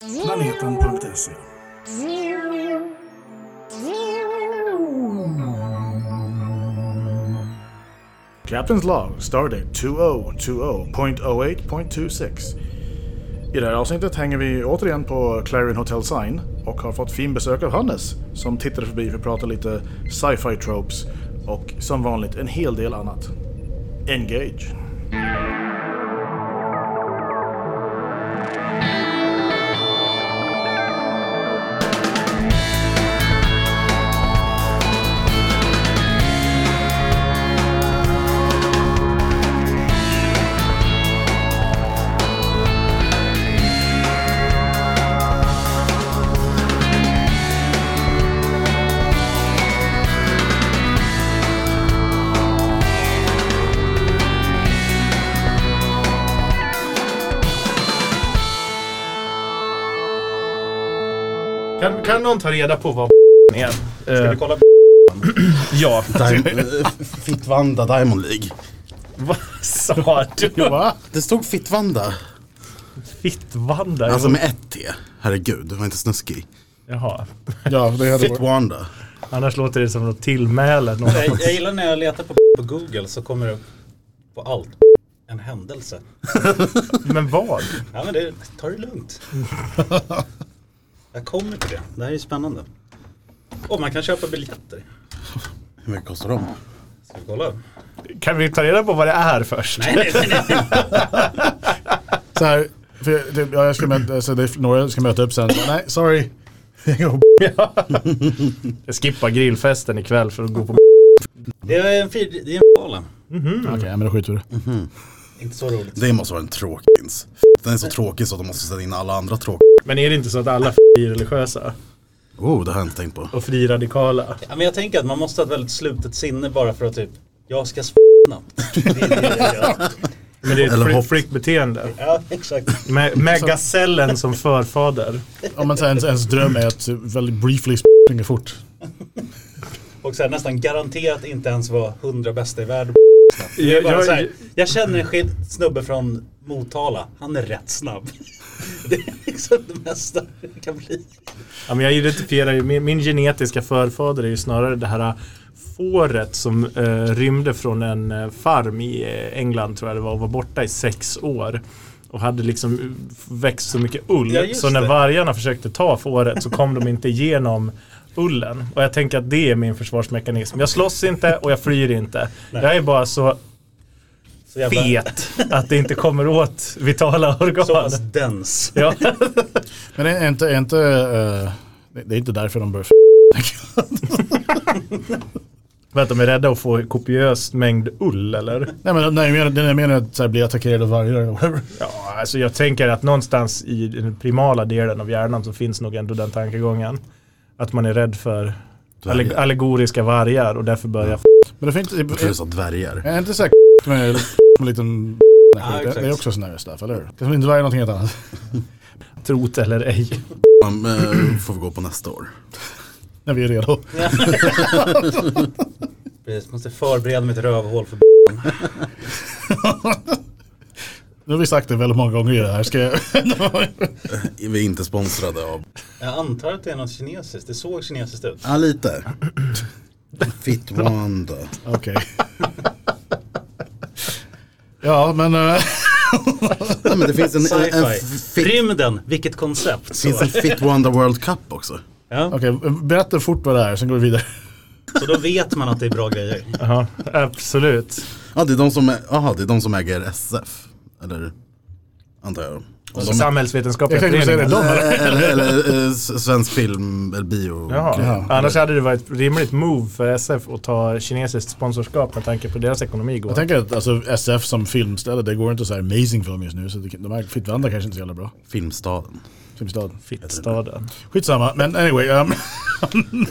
Planeten.se Captain's log, stardate 2020.08.26. I det här avsnittet hänger vi återigen på Clarion Hotel Sign och har fått fin besök av Hannes som tittade förbi för att prata lite sci-fi tropes och som vanligt en hel del annat. Engage! Kan, någon ta reda på vad är? Ska Eh, vi kolla ja, Fittvanda Diamond League. vad sa du? Va? Det stod Fittvanda. Fittvandare? Alltså med ett T. Herregud, du var inte snuskig. Jaha. Ja, det hade varit... Fitwanda. Annars låter det som något tillmäle. Jag, jag gillar när jag letar på, på Google så kommer det upp på allt en händelse. Men vad? Ja men det, ta det lugnt. Jag kommer till det. Det här är spännande. Och man kan köpa biljetter. Hur mycket kostar de? Ska vi kolla? Kan vi ta reda på vad det är först? Nej, nej, nej, nej. Så här, för jag, typ, ja, jag ska möta, alltså, det är några som ska möta upp sen. Så, Nej, sorry. Jag skippar grillfesten ikväll för att gå på Det är en, det är en gala. Okej, men då skiter vi det. Inte så roligt. Det måste vara en tråkig ins. Den är så tråkig så att de måste sätta in alla andra tråkiga. Men är det inte så att alla är religiösa Oh, det har jag inte tänkt på. och friradikala? Ja, men jag tänker att man måste ha ett väldigt slutet sinne bara för att typ, jag ska s snabbt. Det är det jag gör. Men det är Eller ett freak, freak-beteende. Ja, exakt. Med, med gasellen som förfader. Om man säger ens, ens dröm är att väldigt briefly springer fort. Och så här, nästan garanterat inte ens vara hundra bästa i världen. Jag, jag, här, jag känner en snubbe från Motala, han är rätt snabb. Det är liksom det mesta det kan bli. ja, men jag identifierar ju, min, min genetiska förfader är ju snarare det här fåret som eh, rymde från en eh, farm i England tror jag det var och var borta i sex år. Och hade liksom växt så mycket ull. Ja, så när det. vargarna försökte ta fåret så kom de inte igenom ullen. Och jag tänker att det är min försvarsmekanism. Jag slåss inte och jag flyr inte. Jag är bara så Så jävla, fet att det inte kommer åt vitala så organ. pass dens. Ja. Men det är inte, är inte eh, det- är inte därför de bör f- För att de är rädda att få kopiös mängd ull eller? Nej men nej, jag menar, det jag menar att så här, bli attackerad av vargar eller whatever. Ja, alltså jag tänker att någonstans i den primala delen av hjärnan så finns nog ändå den tankegången. Att man är rädd för Dvärgar. alle- allegoriska vargar och därför börjar f- Men det finns Jag inte, sa dvärgar. är inte här med, med en liten Ja, det, är också sån här stuff, eller hur? Det är inte varje någonting helt annat. trot eller ej. Man, eh, får vi gå på nästa år. När vi är redo. Precis, måste förbereda mitt rövhål för Nu har vi sagt det väldigt många gånger i det här. Ska jag... Vi är inte sponsrade av... Jag antar att det är något kinesiskt, det såg kinesiskt ut. Ja, lite. Fitwanda. Okej. Ja, men... eh, Nej, men det finns en, en, en, fit, Rymden, vilket koncept. Så, finns en Fitwanda World Cup också. ja, Okej, berätta fort vad det är, sen går vi vidare. så då vet man att det är bra grejer. Ja, absolut. Ja, det är de som, ä- aha, det är de som äger SF. Eller, antar jag. Om de, Samhällsvetenskapliga föreningen. eller? eller, eller eh, svensk film, eller bio. Jaha. Ja. Annars hade det varit ett rimligt move för SF att ta kinesiskt sponsorskap med tanke på deras ekonomi går. Jag tänker att alltså, SF som filmställe, det går inte så här amazing film just nu. Så det, de här Fittvandra kanske inte är så jävla bra. Filmstaden. Filmstaden. Fittstaden. Skitsamma, men anyway. Um, Där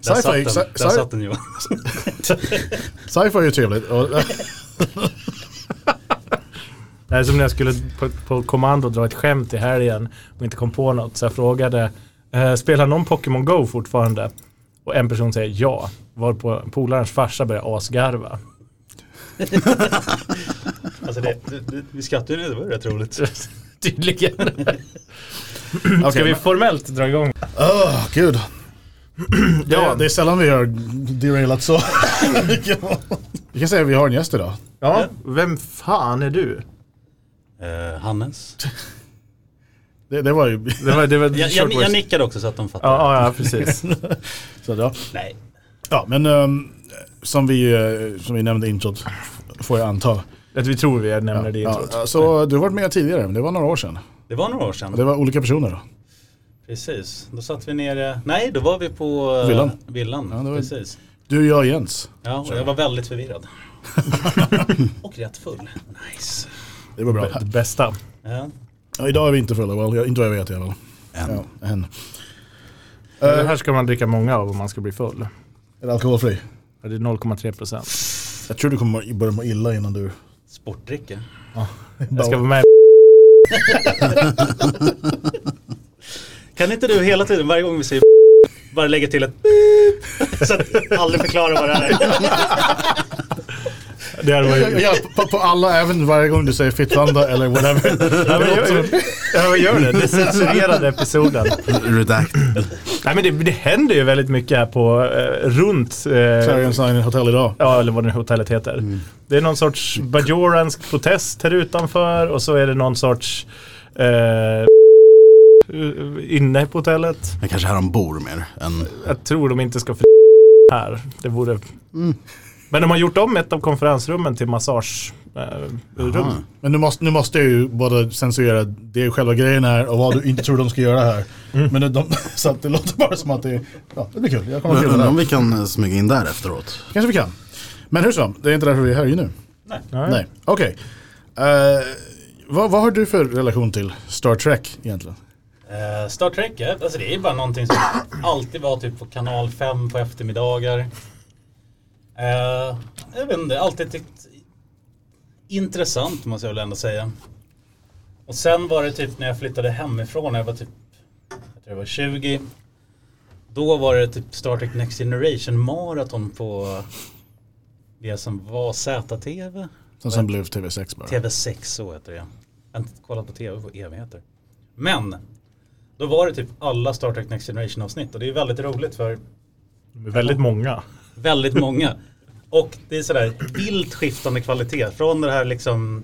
satt sci-fi, den, sci- där satt den Johan. sci-fi är ju trevligt. Det är som när jag skulle på, på kommando dra ett skämt i helgen och inte kom på något. Så jag frågade, eh, spelar någon Pokémon Go fortfarande? Och en person säger ja. Varpå polarens farsa börjar asgarva. Alltså det, vi skrattar ju det var rätt roligt. Tydligen. Ska vi men- formellt dra igång? Åh, gud. Ja. Det, det är sällan vi har derailat så. vi kan säga att vi har en gäst idag. Ja, vem fan är du? Eh, Hannes. Det, det var ju... Det var, det var Jag, jag, jag nickade också så att de fattar. Ja, ja, ja, precis. Så, ja. Nej. ja, men ehm, som, vi, eh, som vi nämnde i introt, får jag anta. Att vi tror vi nämner det i Ja, introt. så du har varit med tidigare, men det var några år sedan. Det var några år sedan. Det var olika personer då. Precis. Då satt vi nere. Nej, då var vi på eh, Villan. villan. Ja, var- Precis. Du, jag och Jens. Ja, och jag var väldigt förvirrad. och rätt full. Nice. Det var bra. Det bästa. Ja. Ja, idag är vi inte fulla, well, jag, inte vad jag vet i alla fall. En. Ja, en. Det Eh, här ska man dricka många av om man ska bli full. är det alkoholfri? Ja, Det är 0,3 procent. Jag tror du kommer börja må illa innan du... Sportdricka. Jag ska vara med Kan inte du hela tiden, varje gång vi säger bara lägga till ett så att aldrig förklara vad det är. Det hade Ja, varit... ja, på, på alla, även varje gång du säger fittvanda eller whatever. Ja, men jag, jag gör det. Det censurerade episoden. Redacted. Nej men det, det händer ju väldigt mycket här på, eh, runt, eh, Clarion Sign Hotel idag. ja eller vad nu hotellet heter. Det är någon sorts bajoransk protest här utanför och så är det någon sorts eh, inne på hotellet. Men kanske här de bor mer än... Jag tror de inte ska för här. Det vore... Men de har gjort om ett av konferensrummen till massagerum. Eh. Men nu måste, nu måste jag ju både censurera det själva grejen här och vad du inte tror de ska göra här. Men de, så att det låter bara som att det, ja, det blir kul. Jag kommer att Men om vi kan eh, smyga in där efteråt. Kanske vi kan. Men hur som, det är inte därför vi är här ju nu. Nej. Nej. Okej. Eh, vad, vad har du för relation till Star Trek egentligen? Eh, Star Trek, ja, alltså det är bara någonting som alltid var typ på kanal 5 på eftermiddagar. Eh, jag vet inte, alltid tyckt intressant måste jag väl ändå säga. Och sen var det typ när jag flyttade hemifrån, när jag var typ, jag tror jag var 20. Då var det typ Star Trek Next Generation maraton på det som var ZTV. Som sen blev TV6 bara. TV6 så heter det. Jag har inte kollat på TV på evigheter. Men då var det typ alla Star Trek Next Generation avsnitt och det är väldigt roligt för väldigt många. Väldigt många. Och det är sådär vilt skiftande kvalitet. Från det här liksom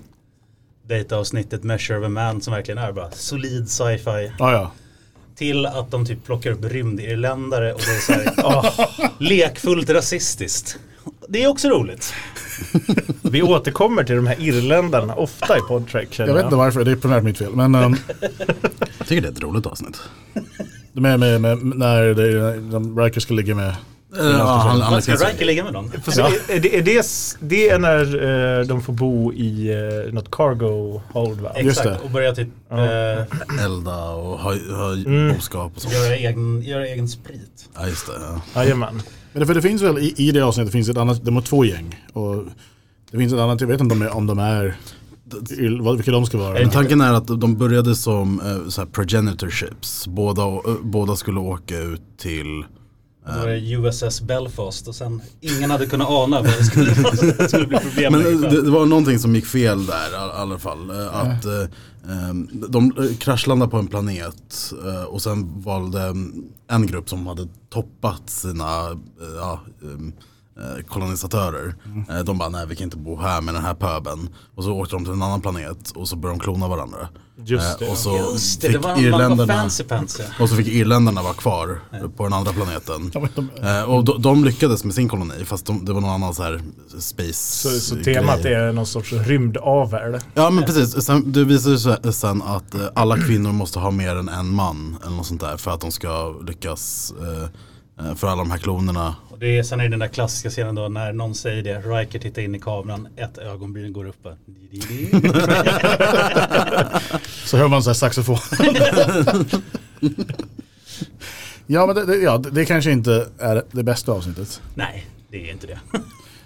data-avsnittet Measure of a Man som verkligen är bara solid sci-fi. Ah, ja. Till att de typ plockar upp rymdirländare och det är såhär åh, lekfullt rasistiskt. Det är också roligt. Vi återkommer till de här irländarna ofta i podtrack känner Jag vet inte varför, det är primärt mitt fel. Men um, Jag tycker det är ett roligt avsnitt. med, med, med, när det, de Riker ska ligga med... Ja, han, han Man ska Riker ligga med någon? Får se, är, det, är, det, det är när eh, de får bo i eh, något cargo hold va? Just Exakt, det. och börja typ eh, elda och ha, ha Mm. boskap och sånt. göra, egen, göra egen sprit. Ja just det. Ja. Jajamän. Men det, för det finns väl i, i det avsnittet finns ett annat, de har två gäng. Och det finns ett annat, jag vet inte om de är, om de är vilka de ska vara. Men tanken är att de började som så här progenitorships. Båda, båda skulle åka ut till Då var det USS Belfast och sen ingen hade kunnat ana vad det skulle, det skulle bli problem Men eh, det, det var någonting som gick fel där i all- alla fall. Eh, Att eh, de kraschlandade på en planet och sen valde mm, en grupp som hade toppat sina ja, ehm, eh, kolonisatörer. Eh, De bara, nej vi kan inte bo här med den här pöben. Och så åkte de till en annan planet och så började de klona varandra. Just det, Eh, och så Just det, det fick man var irländarna fancy pansy. och så fick irländarna vara kvar på den andra planeten. Eh, och de, de lyckades med sin koloni fast de, det var någon annan så här space Så, så temat grej. är någon sorts rymdavel. Ja men precis, sen, det visade sig sen att eh, alla kvinnor måste ha mer än en man eller något sånt där för att de ska lyckas för alla de här klonerna. Och det är, sen är det den där klassiska scenen då när någon säger det, Riker tittar in i kameran, ett ögonbryn går upp. så hör man så här saxofon. ja men det, det, ja, det kanske inte är det bästa avsnittet. Nej, det är inte det.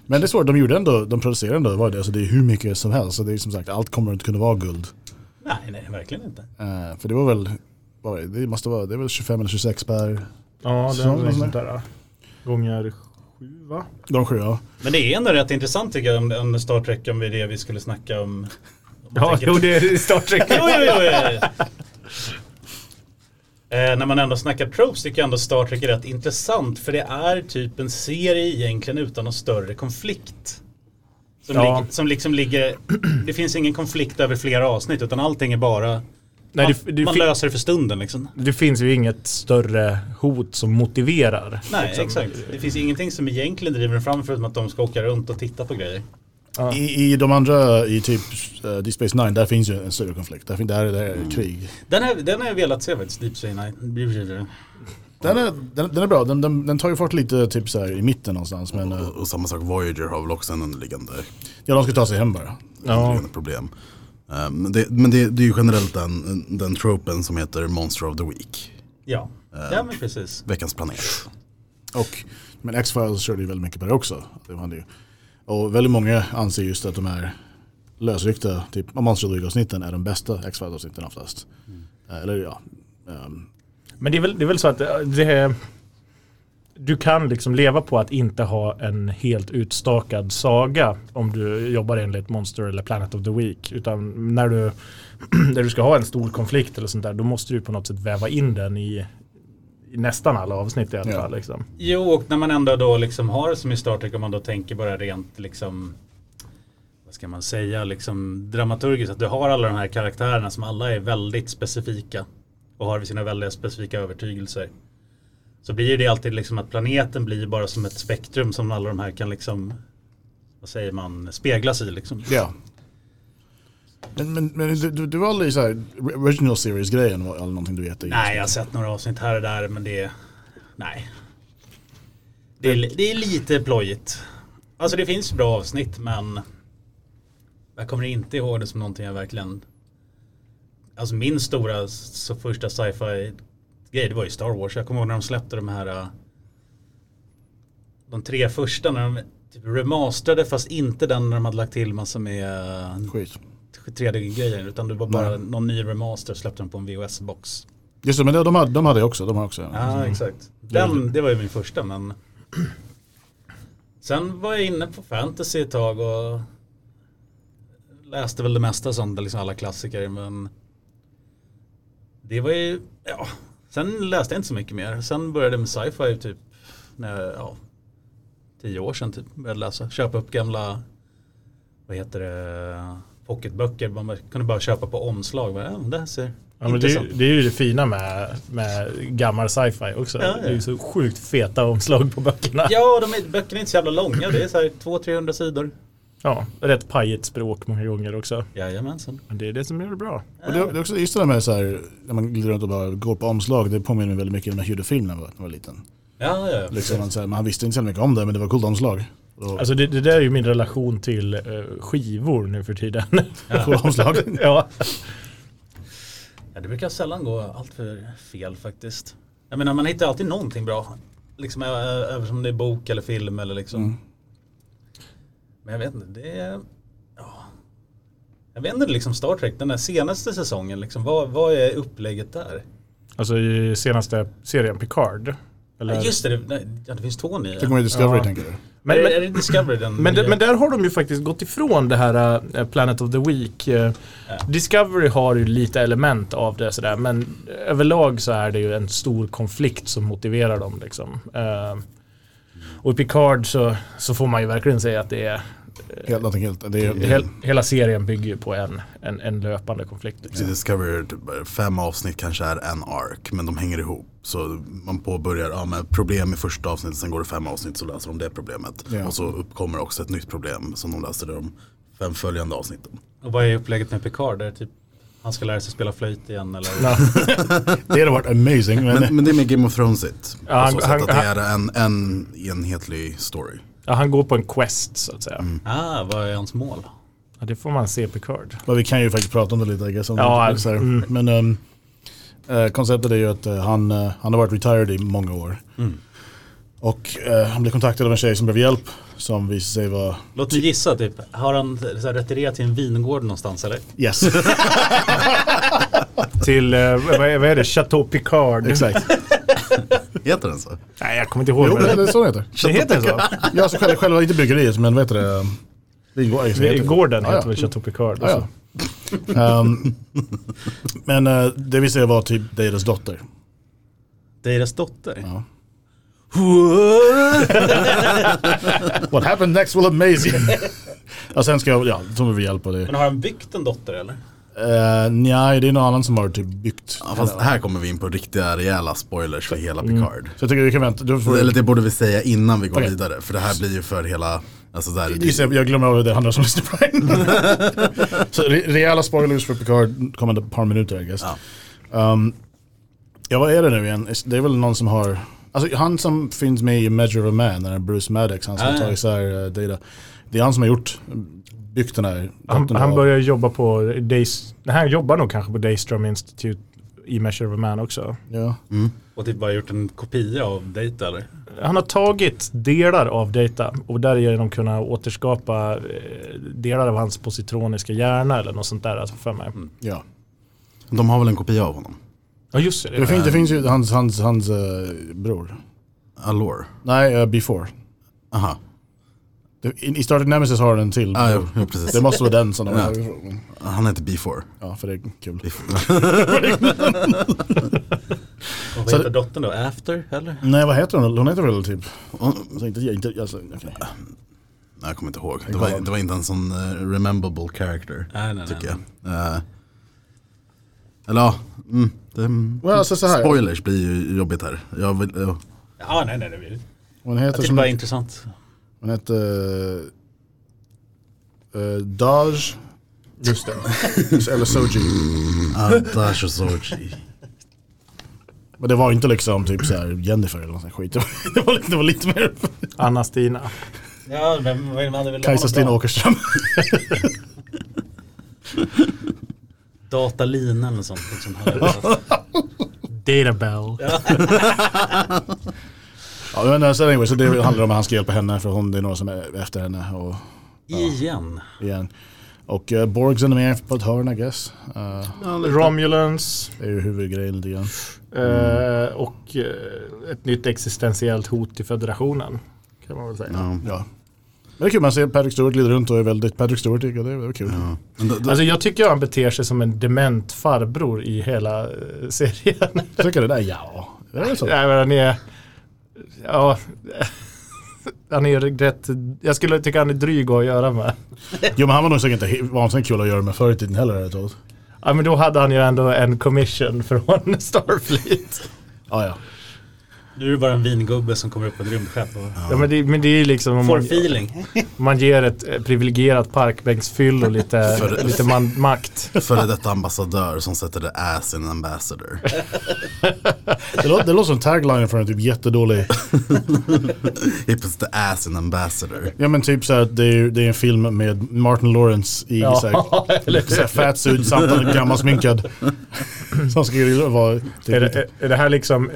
Men det är svårt, de gjorde ändå, de producerade ändå, var det, alltså det är hur mycket som helst. Så det är som sagt, allt kommer inte kunna vara guld. Nej, nej, verkligen inte. Eh, för det var väl, var det, det måste vara, det är väl 25 eller 26 per Ja, det är något sån sånt där. Gånger sju va? de sju. Ja. Men det är ändå rätt intressant tycker jag om, om Star Trek, om det är det vi skulle snacka om Ja, tänker- jo det är Star Trek. Jo, jo, jo, jo. Eh, när man ändå snackar tropes tycker jag ändå Star Trek är rätt intressant för det är typ en serie egentligen utan någon större konflikt. Som, Ja. lig- som liksom ligger, det finns ingen konflikt över flera avsnitt utan allting är bara, Nej, man, det, det, man löser det för stunden liksom. det finns ju inget större hot som motiverar. Nej, liksom. exakt. Det finns ingenting som egentligen driver fram förutom att de ska åka runt och titta på grejer. I, I de andra, i typ uh, Deep Space Nine, där finns ju en större konflikt. Där, där, där är krig. Den, är, den har jag velat se faktiskt, Deep Space Nine. Den är, den, den är bra, den, den, den tar ju fart lite typ så här i mitten någonstans. Men uh, Och, och samma sak, Voyager har väl också en underliggande, ja, de ska ta sig hem bara. underliggande problem. Eh, Men, det, men det, det är ju generellt den, den tropen som heter Monster of the Week. Ja. ja, men precis. Veckans planet. Och, men X-Files körde ju väldigt mycket på det också. Det hade ju. Och väldigt många anser just att de här lösryckta, typ Monster of the avsnitten är de bästa X-Files avsnitten oftast. Eh, Eller ja. ehm, Men det är väl, det är väl så att eh, det är, du kan liksom leva på att inte ha en helt utstakad saga om du jobbar enligt Monster eller Planet of the Week. Utan när du, när du ska ha en stor konflikt eller sånt där, då måste du på något sätt väva in den i, i nästan alla avsnitt i alla Ja. fall. Liksom. Jo, och när man ändå då liksom har som i Star Trek, om man då tänker bara rent liksom vad ska man säga, liksom dramaturgiskt, att du har alla de här karaktärerna som alla är väldigt specifika och har sina väldigt specifika övertygelser. Så blir det alltid liksom att planeten blir bara som ett spektrum som alla de här kan liksom, vad säger man, speglas i liksom. Ja. Men, men, men du, du, var aldrig så här original series-grejen eller någonting du vet? Nej, jag har sett några avsnitt här och där, men det är, nej. Det är, det är lite plojigt. Alltså det finns bra avsnitt, men jag kommer inte ihåg det som någonting jag verkligen... Alltså min stora så första sci-fi grej, det var ju Star Wars. Jag kommer ihåg när de släppte de här äh, de tre första när de typ remasterade fast inte den när de hade lagt till massa med äh, Skit. 3D-grejer utan det var bara Nej. någon ny remaster släppte de på en VHS-box. Just det, men det, de, hade, de hade jag också. De har också. Ja, exakt. Den, det var ju min första men Sen var jag inne på fantasy ett tag och läste väl det mesta sånt, liksom alla klassiker men det var ju, ja, sen läste jag inte så mycket mer. Sen började jag med sci-fi typ när jag, ja, tio år sedan typ började läsa. Köpa upp gamla, vad heter det, pocketböcker. Man kunde bara köpa på omslag. Bara, Ja, det här ser Ja, men det, är, intressant ju- det är ju det fina med, med gammal sci-fi också. Ja, ja. Det är ju så sjukt feta omslag på böckerna. Ja, de är, böckerna är inte så jävla långa. Det är så här 200-300 sidor. Ja, rätt pajigt språk många gånger också. Jajamensan. Men det är det som gör det bra. Och det, det är också just det där med så här, när man glider runt och bara går på omslag, det påminner mig väldigt mycket om när jag gjorde film när jag var, när jag var liten. Ja, ja, ja. Liksom, man, så här, man visste inte så mycket om det, men det var coolt omslag. Alltså det, det där är ju min relation till eh, skivor nu för tiden. omslag. ja. ja, det brukar sällan gå allt för fel faktiskt. Jag menar, man hittar alltid någonting bra. Liksom över som det är bok eller film eller liksom. Mm. Men jag vet inte, det är... Ja. Jag vet inte liksom Star Trek, den här senaste säsongen, liksom, vad, vad är upplägget där? Alltså i senaste serien Picard. Eller, Ja, just det, det, ja, det finns två nya. Det är Discovery Ja. tänker du. men, men, är det Discovery den men, men där har de ju faktiskt gått ifrån det här eh, Planet of the Week. Eh, Discovery har ju lite element av det sådär men överlag så är det ju en stor konflikt som motiverar dem liksom. Eh, och i Picard så, så får man ju verkligen säga att det är Helt, någonting helt, det är, hel, hela serien bygger ju på en, en, en löpande konflikt. Liksom. Discovery, typ, fem avsnitt kanske är en ark, men de hänger ihop. Så man påbörjar ja, med problem i första avsnittet, sen går det fem avsnitt så löser de det problemet. Ja. Och så uppkommer också ett nytt problem som de löser i de fem följande avsnitten. Och vad är upplägget med Picard? Är det typ han ska lära sig spela flöjt igen eller? Det hade varit amazing. Men, Men, men det är med Game of Thrones it. Ja, han- på så han- att det är en, en enhetlig story. Ja, han går på en quest så att säga. Ah, vad är hans mål? Ja, det får man se Picard. men vi kan ju faktiskt prata om det lite, guess, om Ja, det, så här. mm. Men ehm, eh, konceptet är ju att eh, han, eh, han har varit retired i många år. Mm. Och han blir kontaktad av en tjej som behöver hjälp. Som visar sig vara Låt mig gissa, typ, har han så här, retirerat till en vingård någonstans eller? yes. Till, vad, är, vad är det, Chateau Picard? Exakt. Heter den så? Nej, jag kommer inte ihåg Jo, det, är så det heter. Det heter så? Ja, alltså själva, själva inte bryggeriet, men vad heter det? Gården heter väl Chateau Picard? Ja, ja. Ehm, men eh, det vi ser var typ Datas dotter. Deras dotter? Ja. What happened next will amaze you. ja, sen ska jag, ja, så får vi hjälpa det. Men har han byggt en dotter eller? Uh, nej, det är någon annan som har typ byggt. Ja, fast här kommer vi in på riktiga rejäla spoilers för hela Picard. Så jag tycker vi kan vänta. Får, Eller det borde vi säga innan vi går Okej. vidare. För det här blir ju för hela, alltså där, Just det, jag glömmer av det handlar om Mr. Prime. så re rejäla spoilers för Picard kommande par minuter I guess. Ja. Um, ja, vad är det nu igen? Det är väl någon som har... Alltså han som finns med i Measure of a Man, Bruce Maddox, han som Ah, har ja. tagit isär uh, Data. Det är han som har gjort, byggt den här Han, han börjar jobba på Days, nej, han jobbar nog kanske på Daystrom Institute i Measure of a Man också. Ja. Och typ bara gjort en kopia av Data eller? Han har tagit delar av Data och därigenom kunna återskapa eh, delar av hans positroniska hjärna eller något sånt där alltså för mig. ja. de har väl en kopia av honom? Ja just det. Det, det. finns, det finns ju hans, hans, hans uh, bror. Allure? Nej, uh, Before. Aha, I i Star Trek Nemesis har den en till. ah, jo, precis. Det måste vara den som de Ja. Han heter B4. Ja, för det är kul. Vad heter det- dottern då? After eller? Nej, vad heter hon? Hon heter väl typ... Alltså, inte, inte, alltså, okej. Nej, jag kommer inte ihåg. Det Jag var, det var inte en sån uh, rememberable character. Nej, nej, tycker nej. jag. Eh, eller ja, mm, det, Well, alltså så här. spoilers blir ju jobbigt här. Jag vill, ja. Ja, nej, nej, nej. Hon Jag heter tycker som... bara det är intressant. Hon heter... Uh, Daj. Just det. Eller Soji. ah, Dash och Soji. Men det var inte liksom typ så här Jennifer eller något sånt skit. Det var, lite- det var lite mer Anna-Stina. Ja, men vad är det man hade velat Kajsa Stina Åkerström. Datalina eller sånt. Liksom. Databell. Ja, men alltså, anyway, så det handlar om att han ska hjälpa henne för hon det är några som är efter henne. Och, Igen. igen. Och uh, Borgsen är med på ett hörn I guess. Uh, Romulans. det är ju huvudgrejen lite grann. Eh, och eh, ett nytt existentiellt hot till federationen. Kan man väl säga. Ja. Ja. Men det är kul, man ser Patrick Stewart glida runt och är väldigt Patrick Stewart tycker jag, det var kul. Ja. Men då, då, Alltså jag tycker han beter sig som en dement farbror i hela eh, serien. Tycker det där, ja. Det är så. Nej men han är, ja, han är rätt, jag skulle tycka han är dryg att göra med. Jo men han var nog säkert inte vansinnigt kul att göra med förr i tiden heller. Jag Ja men då hade han ju ändå en commission från Starfleet. Ja, ja. Nu är det bara en vingubbe som kommer upp på ett rymdskepp och Ja, men, det, men det är ju liksom om får man, feeling. man ger ett eh, privilegierat parkbänksfyll och lite, För- lite man, makt. före detta ambassadör som sätter the ass in ambassador. Det, låter, det låter som tagline för en typ jättedålig, He puts the ass in ambassador. ja men typ såhär att det är, det är en film med Martin Lawrence i Ja, såhär, eller såhär fatsuit samt att han är gammalsminkad. Som ska vara typ, Är det, är det här liksom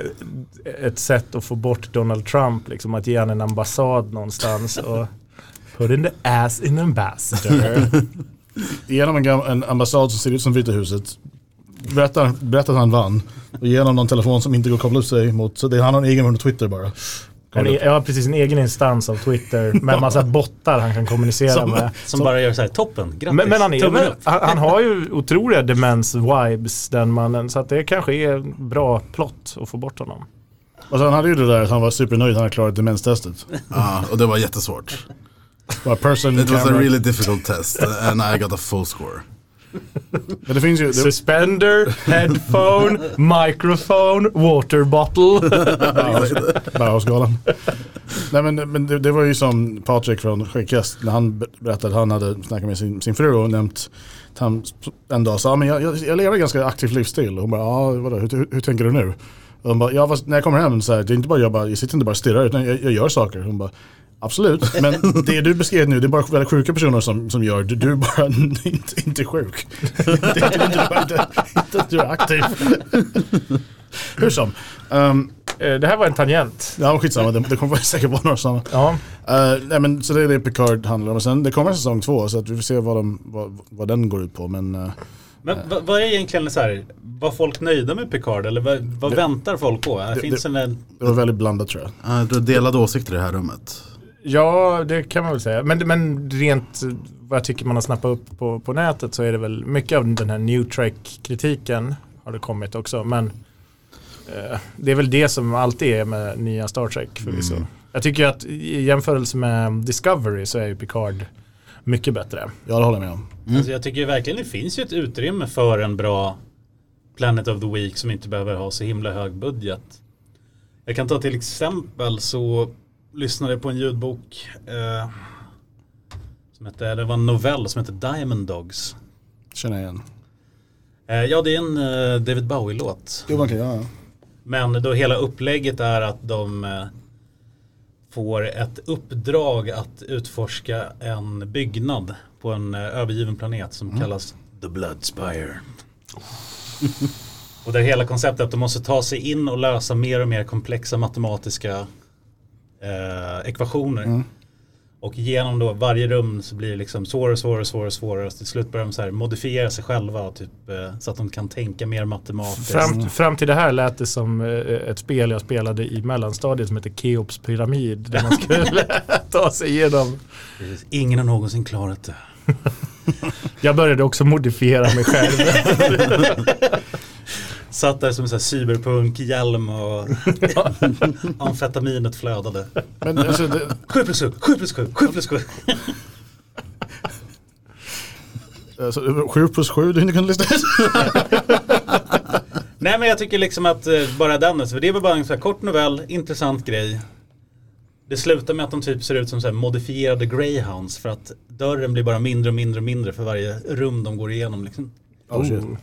ett sätt att få bort Donald Trump, liksom att ge han en ambassad någonstans och put in the ass in ambassador. genom en, en ambassad som ser ut som Vita huset. Berättar, berättar att han vann. Och genom någon telefon som inte går att koppla upp sig mot. Så det, han har en egen Twitter bara. En, e- ja, precis en egen instans av Twitter med en massa bottar han kan kommunicera Som- med. Som bara gör så här, toppen, grattis, Men, men han, är, tummen men, han, han har ju otroliga demens-vibes den mannen. Så att det kanske är bra plott att få bort honom. Och sen hade ju det där att han var supernöjd han hade klarat demenstestet. Ja, och det var jättesvårt. Bara person It was a camera. really difficult test and I got a full score. Men det finns ju... Det, Suspender, headphone, microphone, water bottle. Bauhausgalan. Nej men, men det, det var ju som Patrik från Skäggkast när han be- berättade att han hade snackat med sin, sin fru och nämnt att han en dag sa men jag, jag, jag lever ganska aktiv livsstil. Och hon bara ja vadå, hur, hur, hur tänker du nu? Och hon bara ja fast när jag kommer hem så här, det är inte bara jag, bara, jag sitter inte bara och stirrar utan jag, jag gör saker. Hon bara Absolut, men det du beskrev nu det är bara väldigt sjuka personer som, som gör det. Du är bara inte, inte sjuk. det är inte, inte, inte, du är aktiv. Hur som. Um, det här var en tangent. Ja skitsamma, det, det kommer säkert vara några sådana. Ja, Uh, nej men så det är det Picard handlar om. Och sen det kommer en säsong två så att vi får se vad, de, vad, vad den går ut på. Men uh, Men vad, vad är egentligen så här, var folk nöjda med Picard eller vad, vad väntar folk på? det- Finns det en, det var väldigt blandat tror jag. Uh, du har delade åsikter i det här rummet. Ja, det kan man väl säga. Men, men rent eh, vad jag tycker man har snappat upp på, på nätet så är det väl mycket av den här new Trek-kritiken har det kommit också. Men eh, det är väl det som alltid är med nya Star Trek förvisso. Mm. Jag tycker att i jämförelse med Discovery så är ju Picard mycket bättre. Ja, det håller jag med om. Alltså jag tycker verkligen det finns ju ett utrymme för en bra Planet of the Week som inte behöver ha så himla hög budget. Jag kan ta till exempel så lyssnade jag på en ljudbok eh, som hette, det var en novell som heter Diamond Dogs. Känner jag igen. Eh, ja det är en eh, David Bowie-låt. Jo, okej, ja, ja. Men då hela upplägget är att de eh, får ett uppdrag att utforska en byggnad på en eh, övergiven planet som kallas The Blood Spire. och där hela konceptet att de måste ta sig in och lösa mer och mer komplexa matematiska eh, ekvationer. Och genom då varje rum så blir det liksom svårare, svårare, svårare, svårare. Och till slut börjar de så här modifiera sig själva och typ, eh, så att de kan tänka mer matematiskt. Fram, fram till det här lät det som eh, ett spel jag spelade i mellanstadiet som heter Keops pyramid. Där man skulle ta sig igenom. Ingen har någonsin klarat det. Jag började också modifiera mig själv. Satt där som en cyberpunk-hjälm och amfetaminet flödade. Men alltså, det, 7 plus 7, 7 plus 7, 7 plus 7. alltså, 7 plus 7 du kunde lista ut. Nej men jag tycker liksom att eh, bara den, för det var bara en så här kort novell, intressant grej. Det slutar med att de typ ser ut som så här modifierade greyhounds för att dörren blir bara mindre och mindre och mindre för varje rum de går igenom. Liksom. Oh.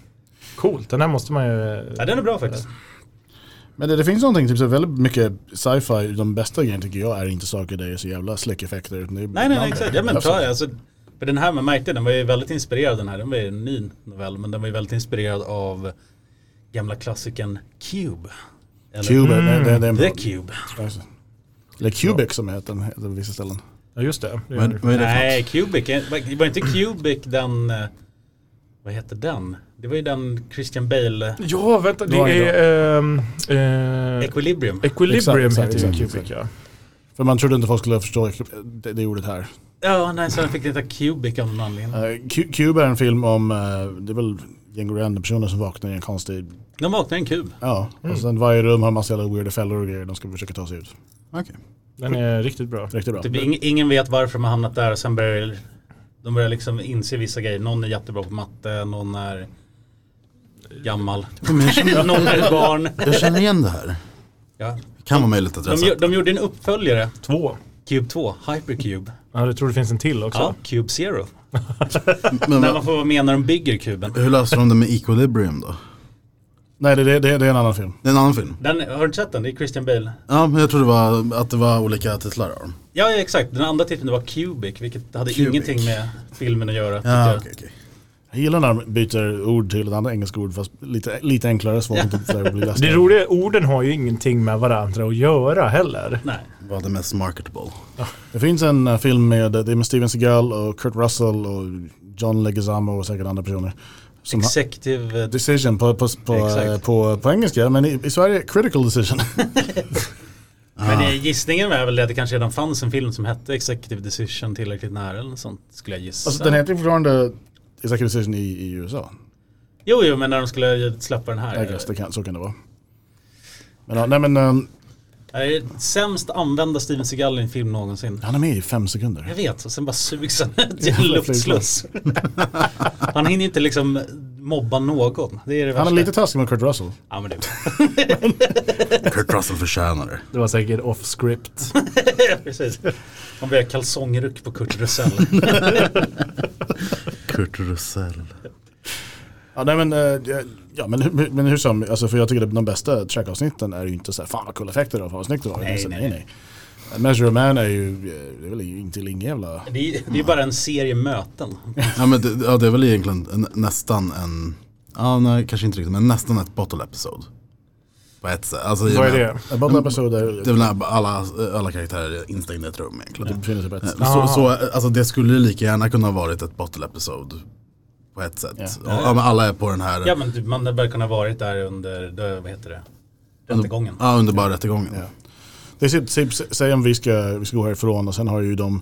Coolt, den här måste man ju... Ja den är bra faktiskt. Men det, det finns någonting, typ så väldigt mycket sci-fi, de bästa grejerna tycker jag är inte saker där det är så jävla släckeffekter. utan det Nej nej nej exakt, ja men alltså, ta alltså, För den här man märkte, den var ju väldigt inspirerad den här, den var ju en ny novell men den var ju väldigt inspirerad av gamla klassikern Cube. Eller Cube, det, det, det är en The Cube. Eller Cubic som heter den heter på vissa ställen. Ja just det. det det Nej? Cubic, var var inte Cubic den, eh, vad heter den? Det var ju den Christian Bale, Ja, vänta, det är ehm, eh, Equilibrium. Equilibrium Exakt, heter ju exakt, Cubic ja. För man trodde inte folk skulle förstå det, det ordet här. Ja, nej, så den fick heta Cubic av någon anledning. Uh, Cube är en film om, eh, det är väl gäng random personer som vaknar i en konstig, De vaknar i en kub. ja. Och sen varje rum har en massa jävla weirda fällor och grejer de ska försöka ta sig ut. Okej. Den är riktigt bra. Riktigt bra. Typ, ing, ingen vet varför de har hamnat där och sen börjar de börjar liksom inse vissa grejer. Någon är jättebra på matte, någon är gammal. Känner, någon är ett barn. jag känner igen det här. Ja. Det kan vara möjligt att jag De, de gjorde en uppföljare, Två. Cube 2, Hypercube. Ja, jag tror det finns en till också. Ja, Cube Zero. Men När man får vara med när de bygger kuben. hur löser de det med Equilibrium då? Nej det, det, det, det är en annan film. Det är en annan film. Den, har du inte sett den? Det är Christian Bale. Ja, men jag trodde det var, att det var olika titlar av dem. Ja, ja exakt. Den andra titeln var Cubic, vilket hade Cubic. ingenting med filmen att göra. Ja, jag. okej, okej. Jag gillar när de byter ord till ett annat engelskt ord fast lite, lite enklare så folk inte blir. Det roliga är orden har ju ingenting med varandra att göra heller. Nej. Vad är det mest marketable? Det finns en eh, film med, det är med Steven Seagal och Kurt Russell och John Leguizamo och säkert andra personer. Som Executive... eh, Decision på, på, på, eh, på, på engelska, men i, i Sverige critical decision. Men det, gissningen är väl att det kanske redan fanns en film som hette Executive Decision tillräckligt nära eller sånt. Skulle jag gissa. alltså den heter fortfarande executive decision i, i USA. Jo, jo, men när de skulle släppa den här. I guess, det kan, så kan det vara. Men, ja, nej, men um, Det är sämst använda Steven Seagal i en film någonsin. han är med i fem sekunder. Jag vet, och sen bara sugs han ut i en luftsluss. han hinner inte liksom mobba någon. Det är det. Han är lite taskig med Kurt Russell. Ja, men det Kurt Russell förtjänar det. Det var säkert off script. Precis. Man börjar kalsongruck på Kurt Russell. Kurt Russell. Ja, nej, men, eh, ja, ja, men, hur- men hur som, alltså, för jag tycker att de bästa trackavsnitten är ju inte så här, fan vad coola effekter och fan vad snyggt det var. Nej, Så, nej, nej, nej. Measure of Man är ju, det är väl inte ingen jävla... Det är, det är bara en serie möten. Ja, men det, ja, det är väl egentligen en, nästan en, ja nej kanske inte riktigt, men nästan ett bottle episode. På ett sätt. Alltså, Vad är det? A bottle episode är, Det är väl när alla, alla karaktärer är instängda i ett rum egentligen. det befinner sig på ett sätt. Så, så, alltså det skulle lika gärna kunna ha varit ett bottle episode på ett sätt. Ja. Ja. Men alla är på den här, Ja men typ, man hade väl kunnat varit där under, vad heter det? Rättegången. ja, under bara rättegången. Ja. Det är typ, säg om vi ska, vi ska gå härifrån och sen har ju de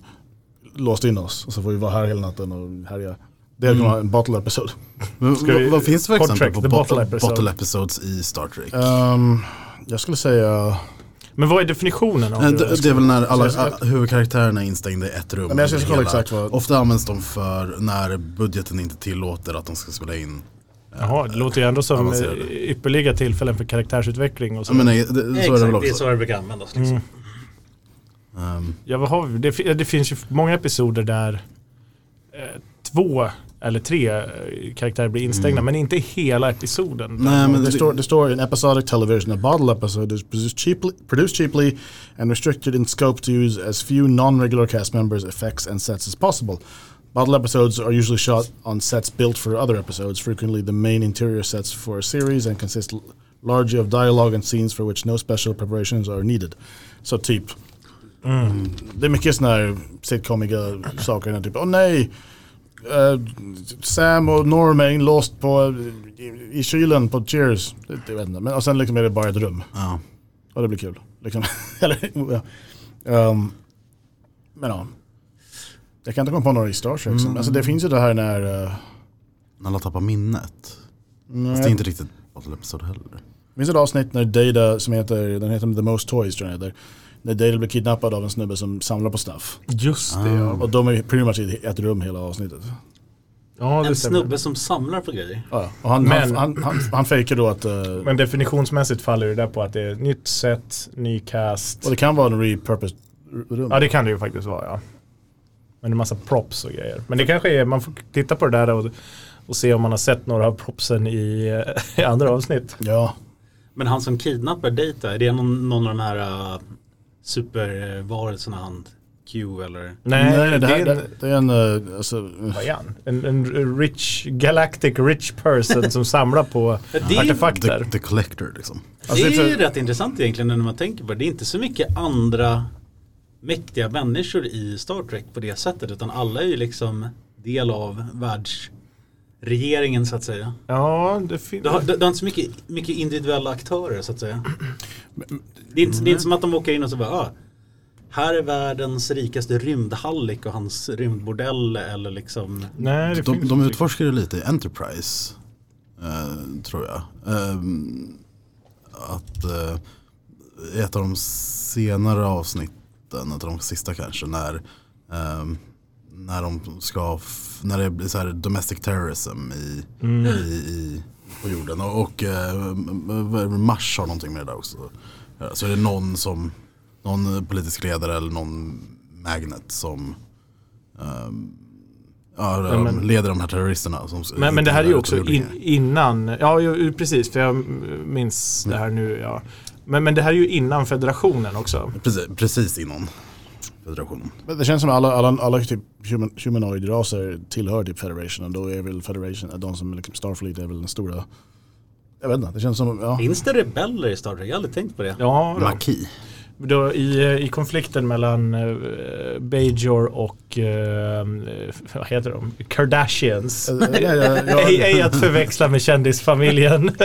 låst in oss och så får vi vara här hela natten och härja. Det är Mm. en bottle episode. Vi- vad, finns det för exempel på bottle, bottle bottle, episode. episodes i Star Trek? Ehm, jag skulle säga... Men vad är definitionen av Eh, det? det, det är väl när alla Så jag ska- a- huvudkaraktärerna är instängda i ett rum. Men jag ska kolla exakt vad- Ofta används de för när budgeten inte tillåter att de ska spela in. Jaha, det låter ju ändå som Avancerade. eh, ypperliga tillfällen för karaktärsutveckling och så. Men nej, det, så är det väl Exakt, det är också. så det brukar användas. Liksom. Mm. Ehm, Ja, vad har vi? Det, det finns ju många episoder där eh, två eller tre eh, karaktärer blir instängda, men inte hela episoden. Mm. nej, men det, det, står, det står in episodic television, a bottle episode is produced cheaply, produced cheaply and restricted in scope to use as few non-regular cast members, effects and sets as possible. Bottle episodes are usually shot on sets built for other episodes, frequently the main interior sets for a series and consist largely of dialogue and scenes for which no special preparations are needed. Så typ, det är mycket sådana här sitcomiga saker, typ åh nej, eh, Sam och Norm är inlåst på, i, i kylen på Cheers. Det, jag vet inte. Men, och sen liksom är det bara ett rum. ja. Och det blir kul. Liksom. Ehm, men ja. Jag kan inte komma på några i Star Trek. som- Alltså det finns ju det här när... Uh, När alla tappar minnet. Fast det är inte riktigt bottle episode heller. Det finns ett avsnitt när Data som heter, den heter The Most Toys tror jag den heter. När Data blir kidnappad av en snubbe som samlar på stuff. Just det, ja. Och de är pretty much i ett rum hela avsnittet. ja det En stämmer. snubbe som samlar på grejer. Ja, och han, Men- han, han, han, han fejkar då att... eh, Men definitionsmässigt faller det där på att det är ett nytt set, ny cast. och det kan vara en repurposed rum. Ja det kan det ju faktiskt vara ja. Men det är massa props och grejer. Men det kanske är, man får titta på det där och, och se om man har sett några av propsen i, eh, i andra avsnitt. Ja. Men han som kidnappar Data, är det någon, någon av de här uh, supervarelserna han Q eller? Nej, Nej, det, här, är det, en, det är en... eh, alltså, är? En, en rich, galactic rich person som samlar på Det är- artefakter. The, the collector liksom. Alltså, det är är ju rätt intressant egentligen när man tänker på det. Det är inte så mycket andra mäktiga människor i Star Trek på det sättet. Utan alla är ju liksom del av världsregeringen så att säga. Ja, det finns... Du har, du, du har inte så mycket, mycket individuella aktörer så att säga. Det är inte, det är inte som att de åker in och så bara ah, här är världens rikaste rymdhallik och hans rymdbordell eller liksom Nej, det De, finns de utforskar ju lite i Enterprise. eh, tror jag. Ehm, att eh, ett av de senare avsnitten, ett av de sista kanske, när, ehm, när de ska, när det blir så här domestic terrorism i, Mm. i, i, på jorden. Och, och eh, Mars har någonting med det där också. Så är det någon som, någon politisk ledare eller någon magnet som ehm, Ja, Ja, men- leder de här terroristerna. Som Men, men det här är ju också in, innan, ja ju, precis för jag minns det här nu ja. Men, men det här är ju innan federationen också. Precis, precis innan federationen. Men Det känns som att alla, alla, alla typ human, humanoid-raser tillhör typ Federation och då är väl Federation, de som liksom Starfleet är väl den stora Jag vet inte, det känns som, ja. Finns det rebeller i Star Trek? Jag har aldrig tänkt på det. Ja, då. Maki. Då, i, I konflikten mellan uh, Bajor och, eh, vad heter de, Kardashians. Ja, ja, ja, Ej, ja. ej att förväxla med kändisfamiljen.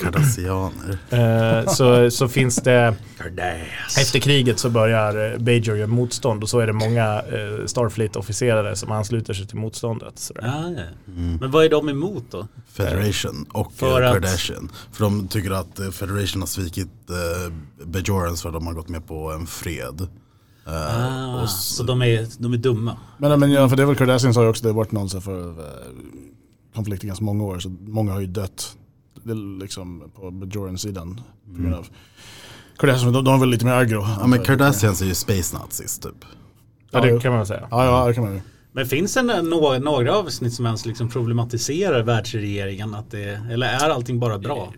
Cardassianer. Eh, så, så finns det, efter kriget så börjar eh, Bajor göra motstånd och så är det många eh, Starfleet-officerare som ansluter sig till motståndet. Sådär. Ja, ja. Men vad är de emot då? Federation och För eh, att- Kardashian. För de tycker att eh, Federation har svikit eh, Bajorans för att de har gått med på en fred. Eh, Ah, och så de är, de är dumma. Men, men ja, för det är väl Kardashians har ju också det har varit någon så för eh, konflikt i ganska många år så många har ju dött. Liksom på Bajoran-sidan. Kardashians, de, de är väl lite mer aggro. ja, men Cardassians är ju space nazis typ. Ja, det kan man säga. Ja, ja, det kan man ju. Men finns det nå- några avsnitt som ens liksom problematiserar världsregeringen? Att det, eller är allting bara bra?